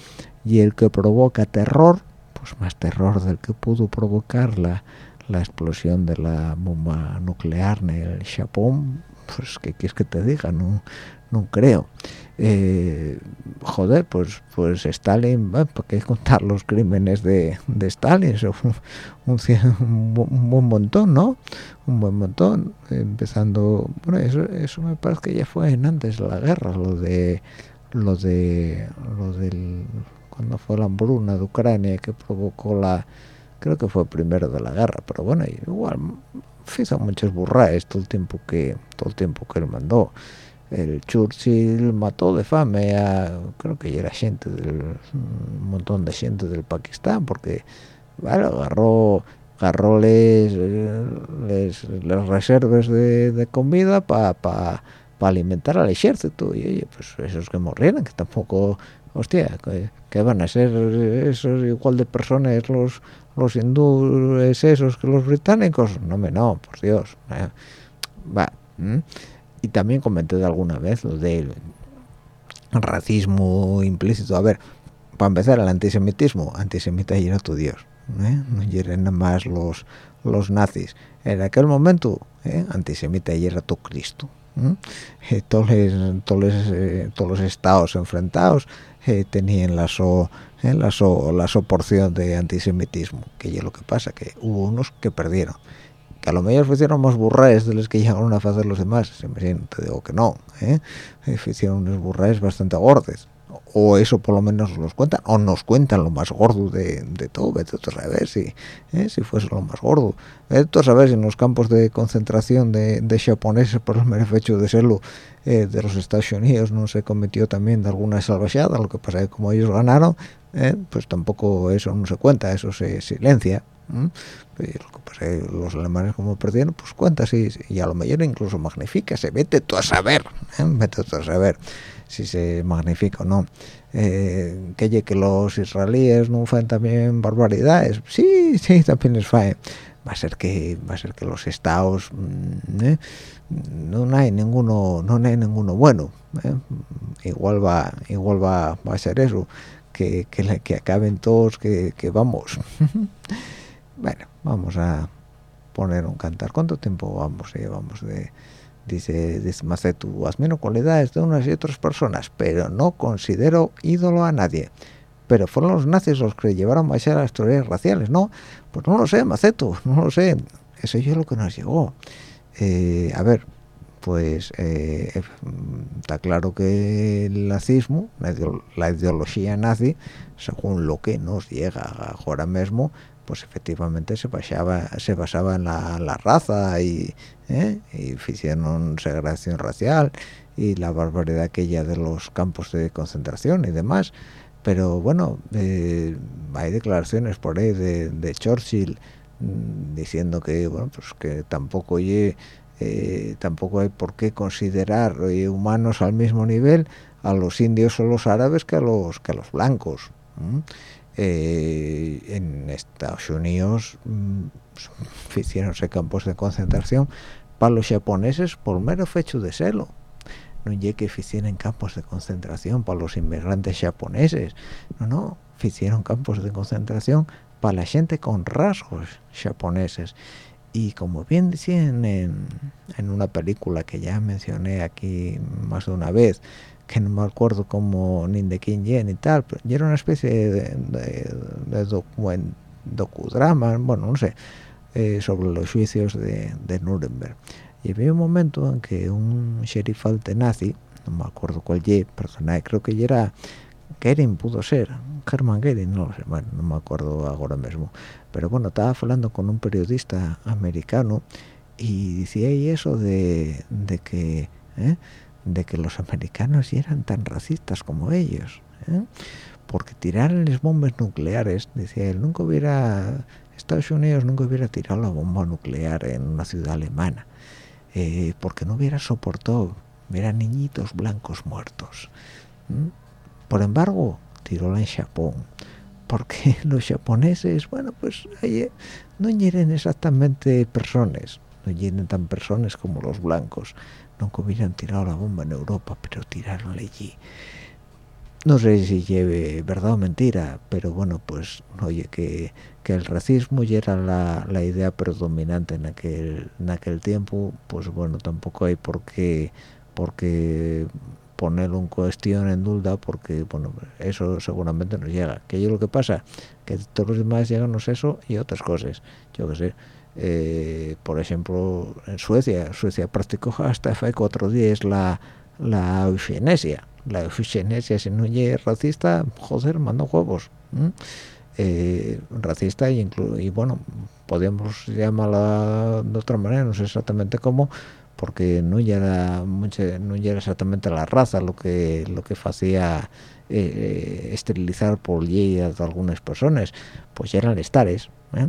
y el que provoca terror, pues más terror del que pudo provocar la, explosión de la bomba nuclear en el Japón, pues qué quieres que te diga, no, no creo. Eh, joder, pues pues Stalin, ¿para qué contar los crímenes de, de Stalin? Fue (laughs) un, un, buen montón, ¿no? Un buen montón. Empezando, bueno, eso, eso me parece que ya fue en antes de la guerra, lo de lo de lo del cuando fue la hambruna de Ucrania que provocó la creo que fue primero de la guerra pero bueno igual hizo muchas burraes todo el tiempo que todo el tiempo que él mandó. El Churchill mató de fame a creo que ya era gente del un montón de gente del Pakistán porque bueno, agarró agarró les, les, reservas de, de comida para pa, para alimentar al ejército. Y oye, pues esos que morrieran que tampoco hostia que, van a ser esos igual de personas los los hindúes esos que los británicos no me no por dios eh. va y también comenté de alguna vez lo del racismo implícito a ver para empezar el antisemitismo antisemita era tu dios ¿eh? no eran más los los nazis en aquel momento ¿eh? antisemita era tu cristo todos, todos, eh, todos, los estados enfrentados eh, tenían la so, la so, la porción de antisemitismo que es lo que pasa que hubo unos que perdieron que a lo mejor hicieron más burraes de los que llegaron a hacer los demás te digo que no ¿eh? hicieron unos burraes bastante gordes o eso por lo menos los cuentan o nos cuentan lo más gordo de, todo vete a saber si ¿eh? si fuese lo más gordo vete a saber si en los campos de concentración de, de japoneses por el mero hecho de serlo eh, de los Estados Unidos no se cometió también de alguna salvajada lo que pasa es que como ellos ganaron ¿eh? pues tampoco eso no se cuenta eso se silencia los alemanes como perdieron pues cuenta sí, y a lo mejor incluso magnifica se vete tú a saber vete tú a saber si se magnifica o no. Eh, que los israelíes no hacen también barbaridades, sí, sí, también les faen. Va a ser que va a ser que los estados mm, ¿eh? no hay ninguno no hay ninguno bueno ¿eh? igual va igual va, va, a ser eso que, que, que acaben todos que, que vamos (laughs) bueno vamos a poner un cantar cuánto tiempo vamos llevamos de dice, dice Macetu, admiro cualidades de unas y otras personas, pero no considero ídolo a nadie. Pero fueron los nazis los que llevaron a las teorías raciales, ¿no? Pues no lo sé, Macetu, (laughs) no lo sé. Eso es lo que nos llegó. Eh, a ver, pues eh, está claro que el nazismo, la ideología nazi, según lo que nos llega ahora mismo, pues efectivamente se basaba se basaba en la, raza y, ¿eh? y hicieron segregación racial y la barbaridad aquella de los campos de concentración y demás pero bueno eh, hay declaraciones por ahí de, Churchill mm, diciendo que bueno pues que tampoco hay, eh, tampoco hay por qué considerar humanos al mismo nivel a los indios o los árabes que a los que a los blancos eh, en Estados Unidos mm, (laughs) hicieronse campos de concentración para los japoneses por mero fecho de celo no llegue que hicieran campos de concentración para los inmigrantes japoneses. No no hicieron campos de concentración para la gente con rasgos japoneses. Y como bien decían en, en una película que ya mencioné aquí más de una vez que no me acuerdo como ni de quién y tal, pero era una especie de, de, docudrama, bueno, no sé, eh, sobre los juicios de, de, Nuremberg. Y había un momento en que un sheriff alte nazi, no me acuerdo cuál ye, perdona, creo que era Gering pudo ser, Hermann Gering, no lo sé, bueno, no me acuerdo ahora mismo, pero bueno, estaba hablando con un periodista americano y decía ahí eso de, de que ¿eh? De que los americanos eran tan racistas como ellos ¿eh? porque tirar las bombas nucleares decía él nunca hubiera Estados Unidos nunca hubiera tirado la bomba nuclear en una ciudad alemana eh, porque no hubiera soportado ver niñitos blancos muertos por embargo tiró en Japón porque (laughs) los japoneses bueno pues no hieren exactamente personas no hieren tan personas como los blancos nunca hubieran tirado la bomba en Europa, pero tiraron allí. No sé si lleve verdad o mentira, pero bueno, pues oye, que, que el racismo ya era la, la, idea predominante en aquel, en aquel tiempo, pues bueno, tampoco hay por qué, por qué ponerlo en cuestión, en duda, porque bueno, eso seguramente nos llega. Que yo lo que pasa, que todos los demás llegan eso y otras cosas, yo que sé eh, por ejemplo en Suecia Suecia practicó hasta hace cuatro días la la eugenesia la eugenesia si no es racista joder mando huevos eh, racista y, y bueno podemos llamarla de otra manera no sé exactamente cómo porque no era mucho, no era exactamente la raza lo que lo que hacía eh, esterilizar por ley de algunas personas pues eran estares ¿eh?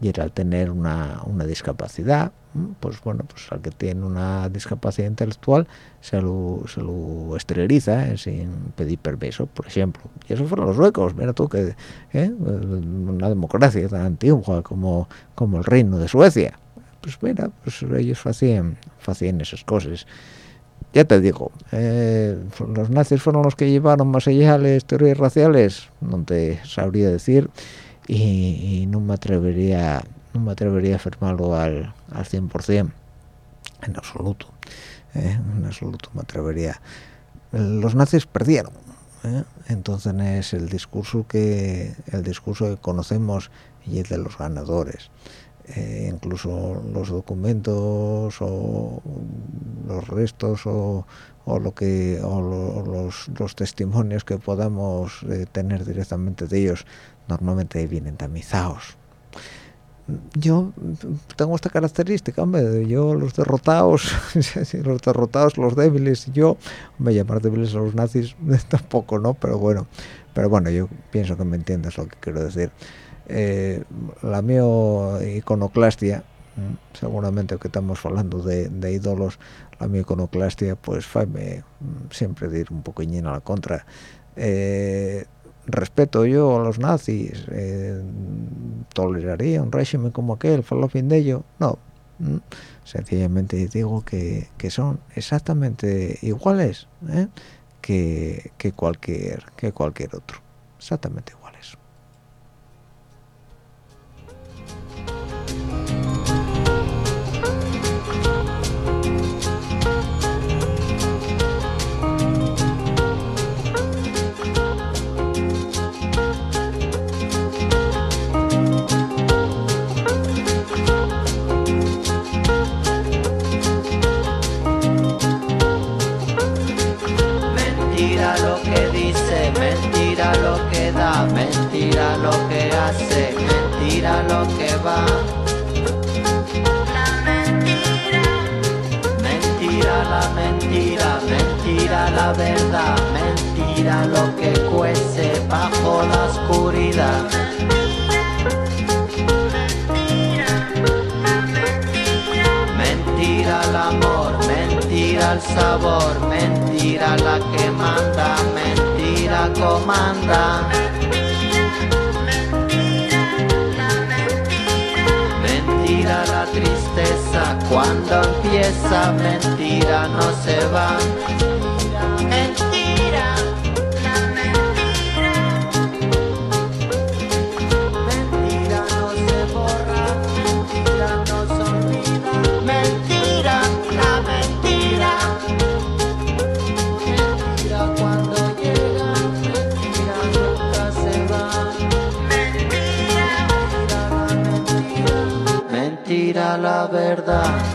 Y al tener una, una, discapacidad pues bueno pues al que tiene una discapacidad intelectual se lo, se lo esteriliza ¿eh? sin pedir permiso por ejemplo. Y eso fueron los suecos mira tú que ¿eh? una democracia tan antigua como como el reino de Suecia. Pues mira pues ellos hacían hacían esas cosas. Ya te digo, eh, los nazis fueron los que llevaron más allá las teorías raciales, no te sabría decir, y, no me atrevería no me atrevería a afirmarlo al, al 100% en absoluto ¿eh? en absoluto me atrevería los nazis perdieron ¿eh? entonces es el discurso que el discurso que conocemos y es de los ganadores eh, incluso los documentos o los restos o, o lo que o los, los, testimonios que podamos tener directamente de ellos normalmente vienen tamizados. Yo tengo esta característica hombre yo los derrotados (laughs) los derrotados los débiles yo me llamar débiles a los nazis (laughs) tampoco no pero bueno pero bueno yo pienso que me entiendes lo que quiero decir. Eh, la mio iconoclastia seguramente que estamos hablando de, de ídolos la mi iconoclastia pues me siempre de ir un poquillín a la contra eh, respeto yo a los nazis, eh, toleraría un régimen como aquel, lo fin de ello, no. Sencillamente digo que, que son exactamente iguales ¿eh? que, que, cualquier, que cualquier otro. Exactamente igual. mentira lo que va. La mentira, mentira la mentira, mentira la verdad, mentira lo que cuece bajo la oscuridad. Mentira, mentira, mentira. mentira el amor, mentira el sabor, mentira la que manda, mentira comanda. la tristeza, cuando empieza mentira no se va. verdad.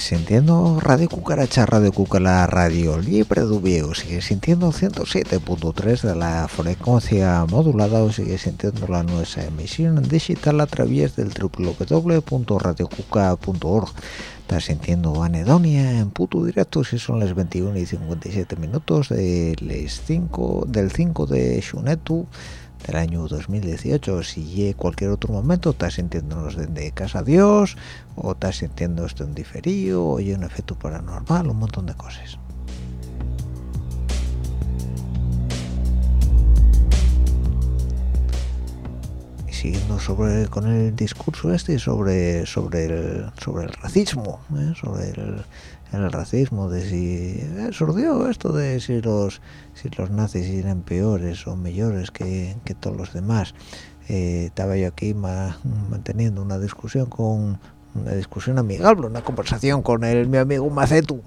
sintiendo Radio Cucaracha, Radio Cuca, la radio libre de sigue sintiendo 107.3 de la frecuencia modulada o sigue sintiendo la nuestra emisión digital a través del www.radiocuca.org. Está sintiendo anedonia en puto directo si son las 21 y 57 minutos del 5, del 5 de Xunetu del año 2018 si cualquier otro momento estás sintiéndonos desde casa Dios o estás sintiendo esto en diferido o hay un efecto paranormal un montón de cosas. Y siguiendo sobre con el discurso este sobre sobre el sobre el racismo ¿eh? sobre el en el racismo, de si eh, surgió esto de si los si los nazis eran peores o mejores que, que todos los demás. Eh, estaba yo aquí ma, manteniendo una discusión con una discusión amigable, una conversación con el mi amigo Macetu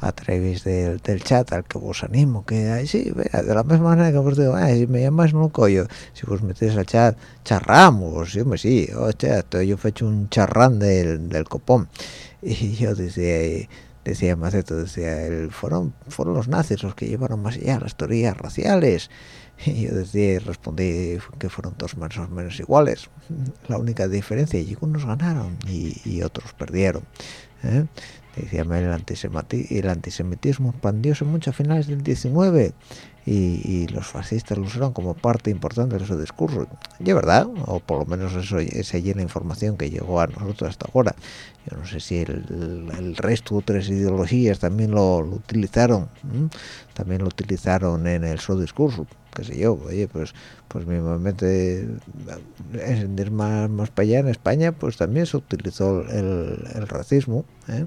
a través del, del chat al que vos animo que ay, sí, vea, de la misma manera que vos digo, ay, si me llamas no collo, si vos metéis al chat charramos, sí, me sí, hostia, yo he hecho un charrán del, del copón (laughs) y yo desde decía Maceto decía el, fueron fueron los nazis los que llevaron más allá las teorías raciales (laughs) y yo decía respondí que fueron todos más o menos iguales. (laughs) La única diferencia es que unos ganaron y, y otros perdieron ¿eh? decía el, antisemiti el antisemitismo expandióse mucho a finales del 19 y, y, los fascistas lo usaron como parte importante de su discurso y es verdad o por lo menos eso es la información que llegó a nosotros hasta ahora yo no sé si el, el, resto de otras ideologías también lo, utilizaron también lo utilizaron en el su discurso qué sé yo, oye, pues pues mismamente en ir más, más para allá en España pues también se utilizó el, el racismo ¿eh?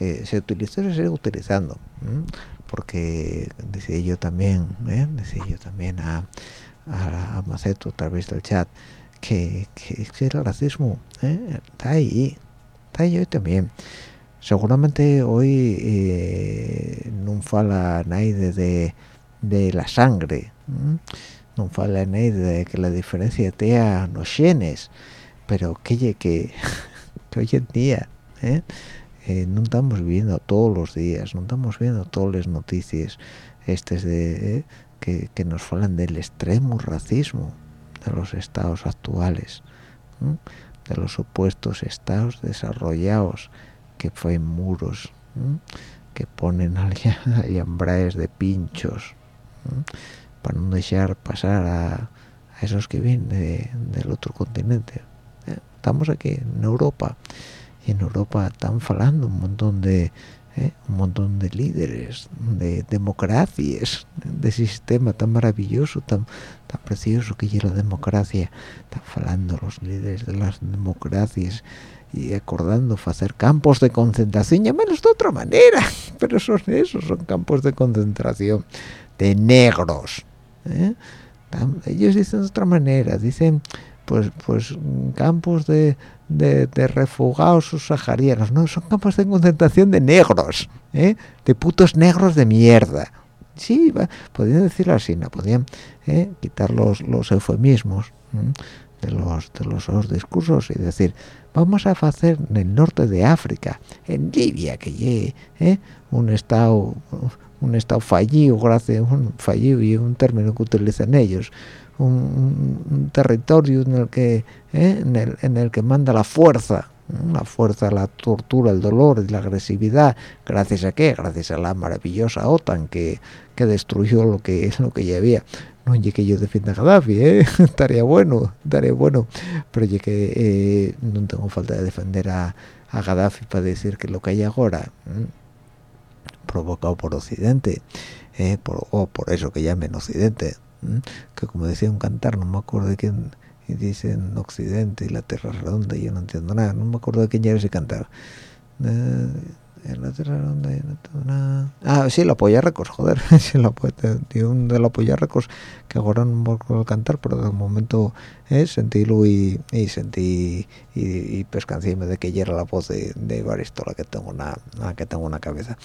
Eh, se utilizó y se sigue utilizando. Porque decía yo también ¿eh? decía yo también a, a, Maceto a través del chat que, que, que el racismo ¿eh? está ahí está ahí hoy también seguramente hoy eh, no fala nadie de, de la sangre no fala nadie de que la diferencia tea los genes pero que que, (laughs) que hoy en día ¿eh? Eh, no estamos viendo todos los días no estamos viendo todas las noticias estas de eh, que, que, nos hablan del extremo racismo de los estados actuales ¿eh? de los supuestos estados desarrollados que fue muros que ponen alambraes (laughs) de pinchos para no dejar pasar a, a esos que vienen de, del otro continente estamos aquí en Europa en Europa están falando un montón de eh, un montón de líderes de democracias de sistema tan maravilloso tan tan precioso que es la democracia están falando los líderes de las democracias y acordando hacer campos de concentración menos de otra manera (laughs) pero son esos son campos de concentración de negros ¿eh? ellos dicen de otra manera dicen pues pues campos de, de, de subsaharianos no son campos de concentración de negros ¿eh? de putos negros de mierda sí podían decirlo así no podían ¿eh? quitar los, los eufemismos de los de los, discursos y decir vamos a hacer en el norte de África en Libia que llegue ¿eh? un estado un estado fallido gracias un fallido y un término que utilizan ellos un, territorio en el que ¿eh? en, el, en el que manda la fuerza la fuerza, la tortura, el dolor y la agresividad, gracias a qué, gracias a la maravillosa OTAN que, que destruyó lo que lo que ya había. No que yo defienda a Gaddafi, ¿eh? (laughs) estaría bueno, estaría bueno, pero que eh, no tengo falta de defender a, a, Gaddafi para decir que lo que hay ahora, provocado por Occidente, ¿eh? o por eso que llamen Occidente, que como decía un cantar, no me acuerdo de quién, y dicen Occidente y la Tierra redonda y yo no entiendo nada, no me acuerdo de quién era ese cantar. Eh, en la Tierra redonda yo no. Ah, sí, la Polla Records, joder, (laughs) sí, la de un Records que ahora no acuerdo cantar, pero de momento eh, sentílo y, y sentí y, y pescancíme de que ya la voz de, de que tengo una, que tengo una cabeza.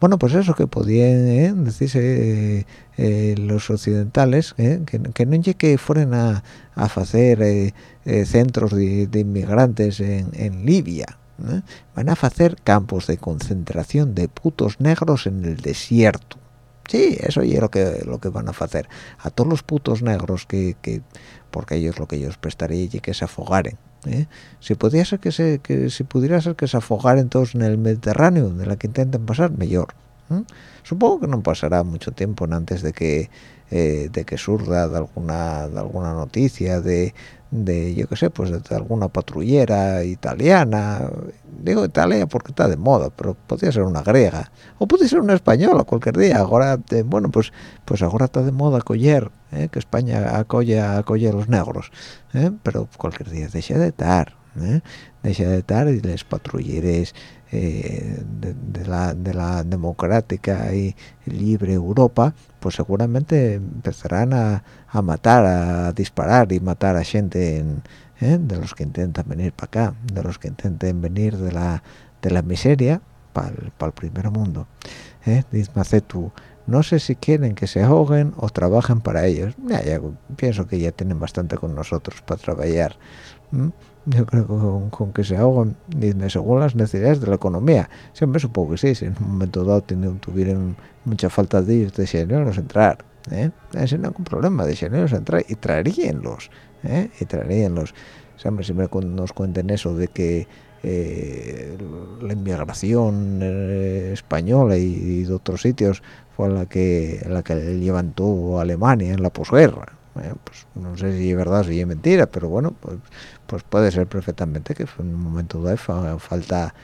Bueno, pues eso que podían eh, decirse eh, eh, los occidentales, eh, que, que, no llegue fueran a, a hacer eh, centros de, de, inmigrantes en, en Libia, van a hacer campos de concentración de putos negros en el desierto. Sí, eso es lo que lo que van a hacer. A todos los putos negros que, que porque ellos lo que ellos prestarían y que se afogaren. ¿eh? Si podía ser que se que si pudiera ser que se afogaren todos en el Mediterráneo, de la que intenten pasar, mejor. ¿eh? Supongo que no pasará mucho tiempo antes de que eh, de que surda de alguna de alguna noticia de de yo qué sé pues de alguna patrullera italiana. Digo Italia porque está de moda pero podría ser una griega. O puede ser una española cualquier día. Ahora eh, bueno pues pues ahora está de moda coger eh, que España acoge acoge a los negros eh, pero cualquier día deja de estar deja de estar y les patrulleres eh, de, la, de la democrática y libre Europa pues seguramente empezarán a, a, matar, a disparar y matar a gente en, ¿eh? de los que intentan venir para acá de los que intenten venir de la de la miseria para el primer mundo ¿eh? dice no sé si quieren que se ahoguen o trabajen para ellos ya, pienso que ya tienen bastante con nosotros para trabajar. Yo creo que con, que se ahoguen dime, según las necesidades de la economía siempre supongo que sí si en un momento dado tuvieran mucha falta de ellos desearíanlos entrar ¿eh? ese no es un problema desearíanlos entrar y traeríanlos ¿eh? y traeríanlos siempre siempre nos cuenten eso de que eh, la inmigración eh, española y, y de otros sitios fue la que la que levantó a Alemania en la posguerra Pues no sé si es verdad o si es mentira pero bueno pues pues puede ser perfectamente que en un momento dado fa- falta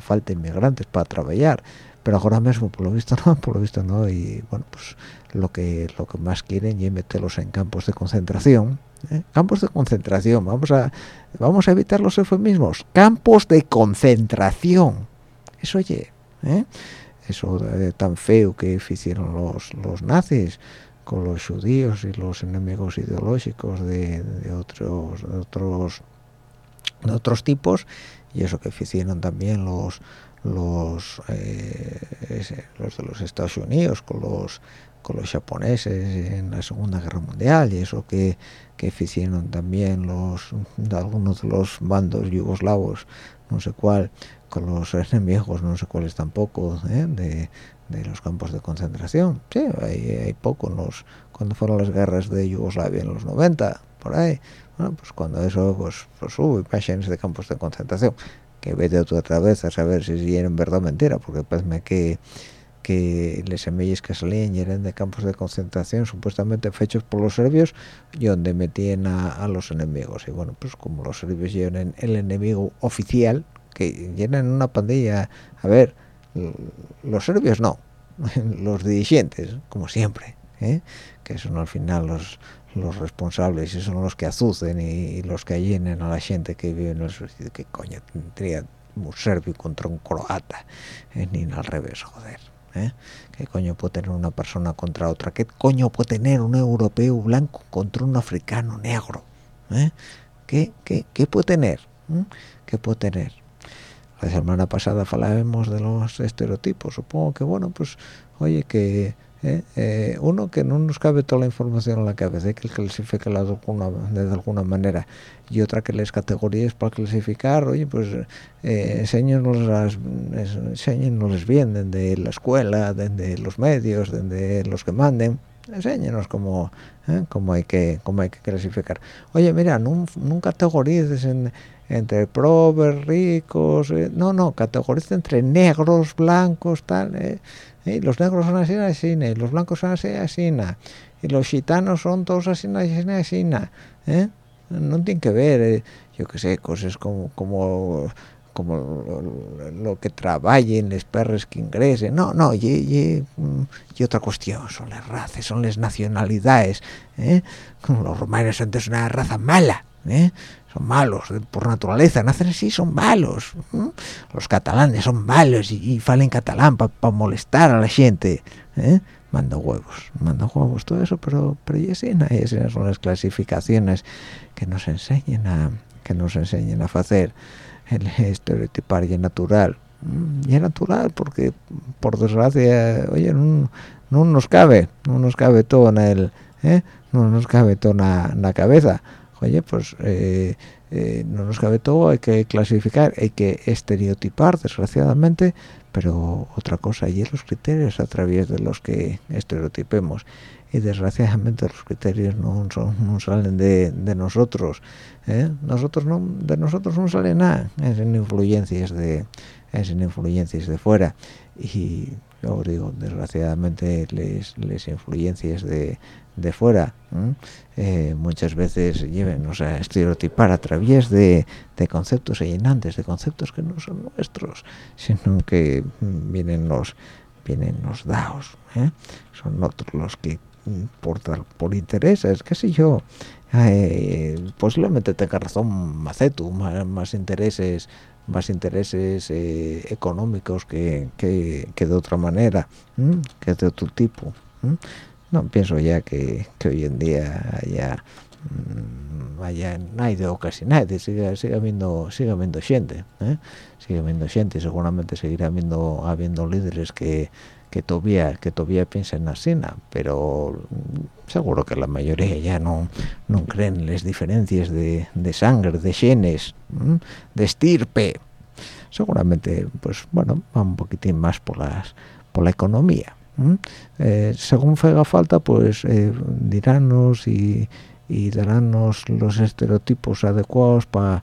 falta inmigrantes para trabajar pero ahora mismo por lo visto no por lo visto no y bueno pues lo que lo que más quieren es meterlos en campos de concentración ¿eh? campos de concentración vamos a vamos a evitar los eufemismos campos de concentración eso oye ¿eh? eso eh, tan feo que hicieron los los nazis con los judíos y los enemigos ideológicos de, otros de otros de otros tipos y eso que hicieron también los los eh, los de los Estados Unidos con los con los japoneses en la Segunda Guerra Mundial y eso que que hicieron también los algunos de los bandos yugoslavos no sé cuál con los (laughs) enemigos no sé cuáles tampoco ¿eh? de, de los campos de concentración. Sí hay, hay poco los cuando fueron las guerras de Yugoslavia en los 90 por ahí. Bueno, pues cuando eso pues, pues hubo imágenes de campos de concentración que vete otra vez a saber si, eran verdad o mentira porque parece que que las semillas que salían eran de campos de concentración supuestamente hechos por los serbios y donde metían a, los enemigos. Y bueno pues como los serbios eran el enemigo oficial que llenan una pandilla a ver los serbios no (laughs) los dirigentes como siempre ¿eh? que son al final los los responsables y son los que azucen y, los que llenen a la gente que vive en el suicidio que coño tendría un serbio contra un croata eh, ni al revés joder ¿eh? ¿Qué coño puede tener una persona contra otra? ¿Qué coño puede tener un europeo blanco contra un africano negro? ¿Eh? ¿Qué, qué, qué puede tener? ¿Mm? ¿Qué puede tener? La semana pasada hablábamos de los estereotipos. Supongo que, bueno, pues, oye, que eh, eh, uno que no nos cabe toda la información en la cabeza, hay que clasificarla de alguna, de alguna manera, y otra que les categorías para clasificar, oye, pues, eh, bien desde la escuela, desde los medios, desde los que manden, enséñenos cómo, eh, cómo hay que cómo hay que clasificar. Oye, mira, no, no en, entre pobres, ricos, eh, no, no, categoriza entre negros, blancos, tal, eh, y los negros son así, así, y los blancos son así, así, y los gitanos son todos así, así, así, ¿eh? No tiene que ver, eh, yo qué sé, cosas como, como como lo, lo que trabajen los perros que ingresen no no y, y, y otra cuestión son las razas son las nacionalidades ¿eh? los romanos antes una raza mala ¿eh? Son malos por naturaleza nacen así son malos los catalanes son malos y, falen catalán para molestar a la gente ¿eh? manda huevos manda huevos todo eso pero pero y así, y así son las clasificaciones que nos enseñan a que nos enseñan a hacer el estereotipar y es natural y es natural porque por desgracia oye no, no nos cabe no nos cabe todo en el ¿eh? no nos cabe todo en la cabeza oye pues eh, eh, no nos cabe todo hay que clasificar hay que estereotipar desgraciadamente pero otra cosa y es los criterios a través de los que estereotipemos y desgraciadamente los criterios no, son, salen de, nosotros ¿eh? nosotros no de nosotros no sale nada es en influencias de es en influencias de fuera y yo digo desgraciadamente les, les influencias de, de fuera eh, muchas veces lleven o sea estereotipar a través de, de conceptos allenantes de conceptos que no son nuestros sino que mm, vienen los vienen los daos ¿eh? son otros los que por por intereses qué sé yo eh, posiblemente tenga razón Macetu más, más intereses más intereses eh, económicos que, que, que de otra manera que de otro tipo. No pienso ya que, hoy en día haya mm, haya nadie o casi nadie sigue sigue habiendo sigue habiendo gente ¿eh? sigue habiendo gente seguramente seguirá habiendo habiendo líderes que que todavía que todavía piensan así pero mm, seguro que la mayoría ya no no creen en las diferencias de, de sangre de genes de estirpe seguramente pues bueno va un poquitín más por las por la economía. Eh, según haga falta pues eh, diránnos y, y daránnos los estereotipos adecuados para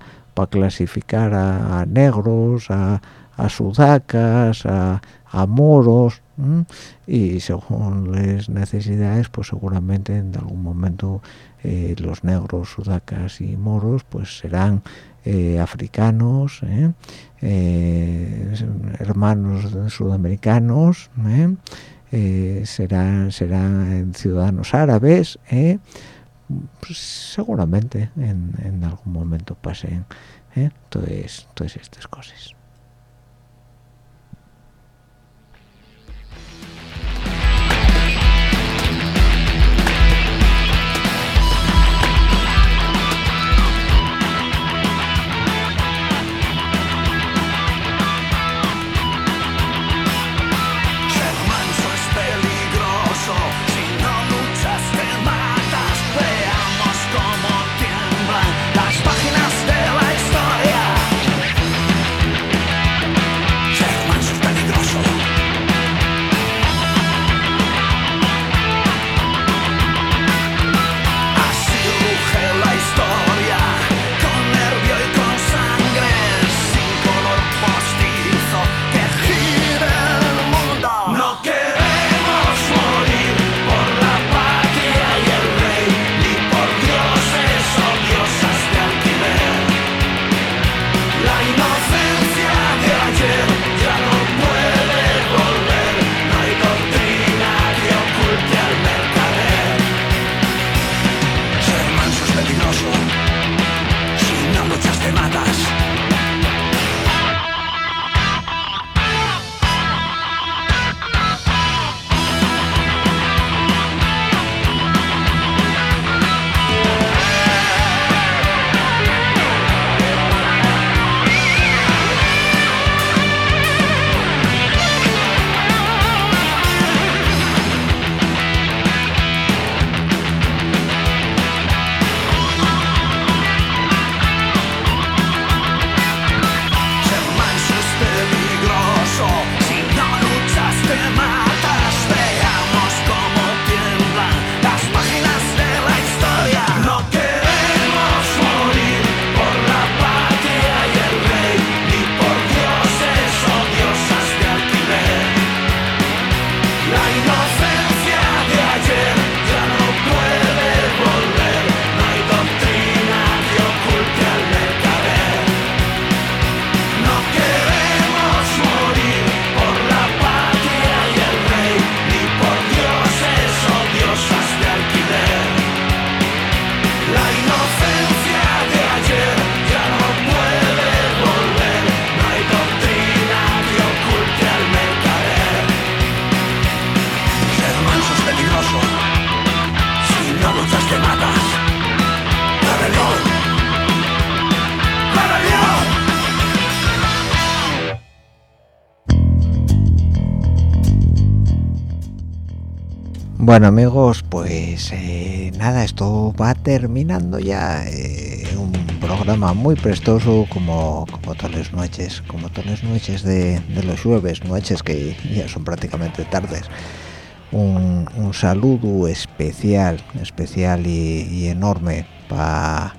clasificar a, negros a, sudacas a, a moros y según las necesidades pues seguramente en algún momento eh, los negros sudacas y moros pues serán eh, africanos hermanos sudamericanos ¿eh? Serán serán ciudadanos árabes ¿eh? Pues seguramente en, en algún momento pasen ¿eh? todas estas cosas Bueno amigos, pues eh, nada, esto va terminando ya. eh, un programa muy prestoso como, como todas las noches, como todas las noches de, los jueves, noches que ya son prácticamente tardes. Un, saludo especial, especial y, enorme para...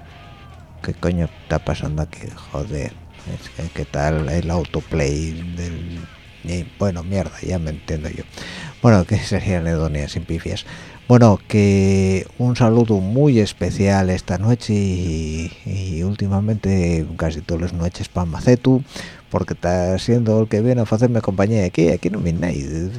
¿Qué coño está pasando aquí? Joder, es que, ¿qué tal el autoplay del... y, bueno, mierda, ya me entiendo yo. Bueno, que sería anedonia sin pifias. Bueno, que un saludo muy especial esta noche y, últimamente casi todas las noches para Macetu, porque está siendo el que viene a hacerme compañía aquí. Aquí no viene nadie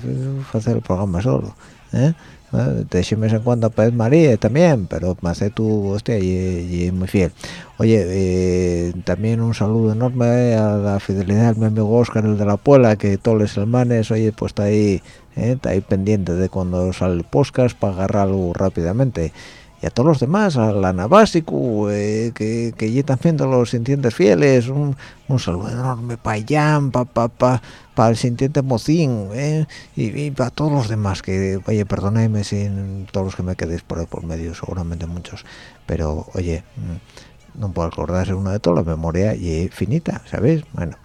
hacer el programa solo. ¿eh? de vez en cuando pues María también, pero Macetu, hostia, y, y muy fiel. Oye, eh, también un saludo enorme a la fidelidad de mi amigo Oscar, el de la Puela, que todos los hermanos, oye, pues está ahí, eh, está ahí pendiente de cuando sale el podcast para agarrarlo rápidamente. y a todos los demás, a la Navasicu, eh, que, que ya están haciendo los sintientes fieles, un, un saludo enorme para Jan, para pa, pa, pa el sintiente Mocín, eh, y, para todos los demás, que, oye, perdonadme sin todos los que me quedéis por ahí por medio, seguramente muchos, pero, oye, mm, no puedo acordarse uno de todos, la memoria y finita, ¿sabéis? Bueno,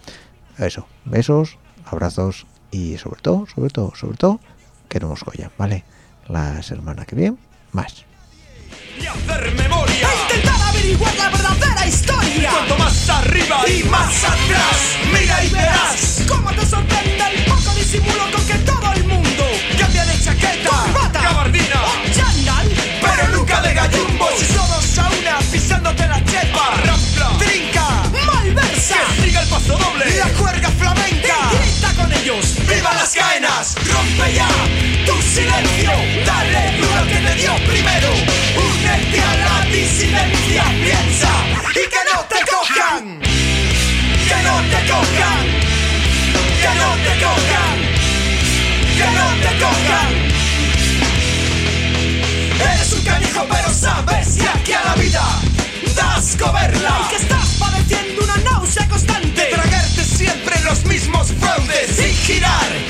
eso, besos, abrazos y sobre todo, sobre todo, sobre todo, que no nos collan, ¿vale? La semana que viene, más. y hacer memoria. E intentar averiguar la verdadera historia. Cuanto más arriba y más atrás, mira y verás Cómo te sorprende el poco disimulo con que todo el mundo cambia de chaqueta, Corbata. gabardina, o chándal pero nunca de gallumbos. Todos a una pisándote la chepa, rampla, trinca, malversa. que siga el paso doble, la juerga flamenca. Y grita con ellos. ¡Viva las caenas! ¡Rompe ya tu silencio! ¡Dale duro que te dio primero! ¡Únete a la disidencia! ¡Piensa! ¡Y que no te cojan! ¡Que no te cojan! ¡Que no te cojan! ¡Que no te cojan! Eres un canijo pero sabes y aquí a la vida das coberla Que estás padeciendo una náusea constante. Fraudes sin girar,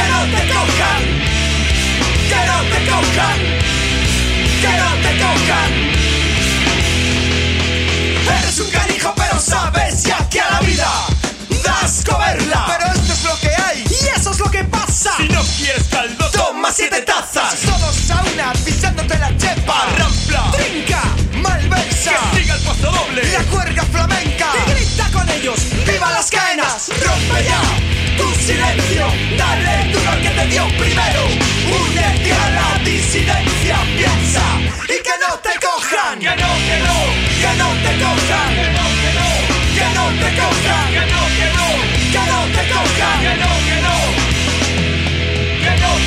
Que no te cojan. Que no te cojan. Que no te cojan. Eres un canijo pero sabes ya que a la vida das coberla. Pero si no quieres caldo, toma siete tazas. Todos a una, pisándote la chepa. Rampla, trinca, malversa. Que siga el paso doble, la cuerga flamenca. Y grita con ellos, ¡viva las cadenas! ¡Rompe ya tu silencio! Dale duro al que te dio primero. Únete a la disidencia, piensa. Y que no te cojan. Que no, que no. Que no te cojan. Que no, que no. Que no te cojan. Que no, que no. Que no te cojan. Que no, que no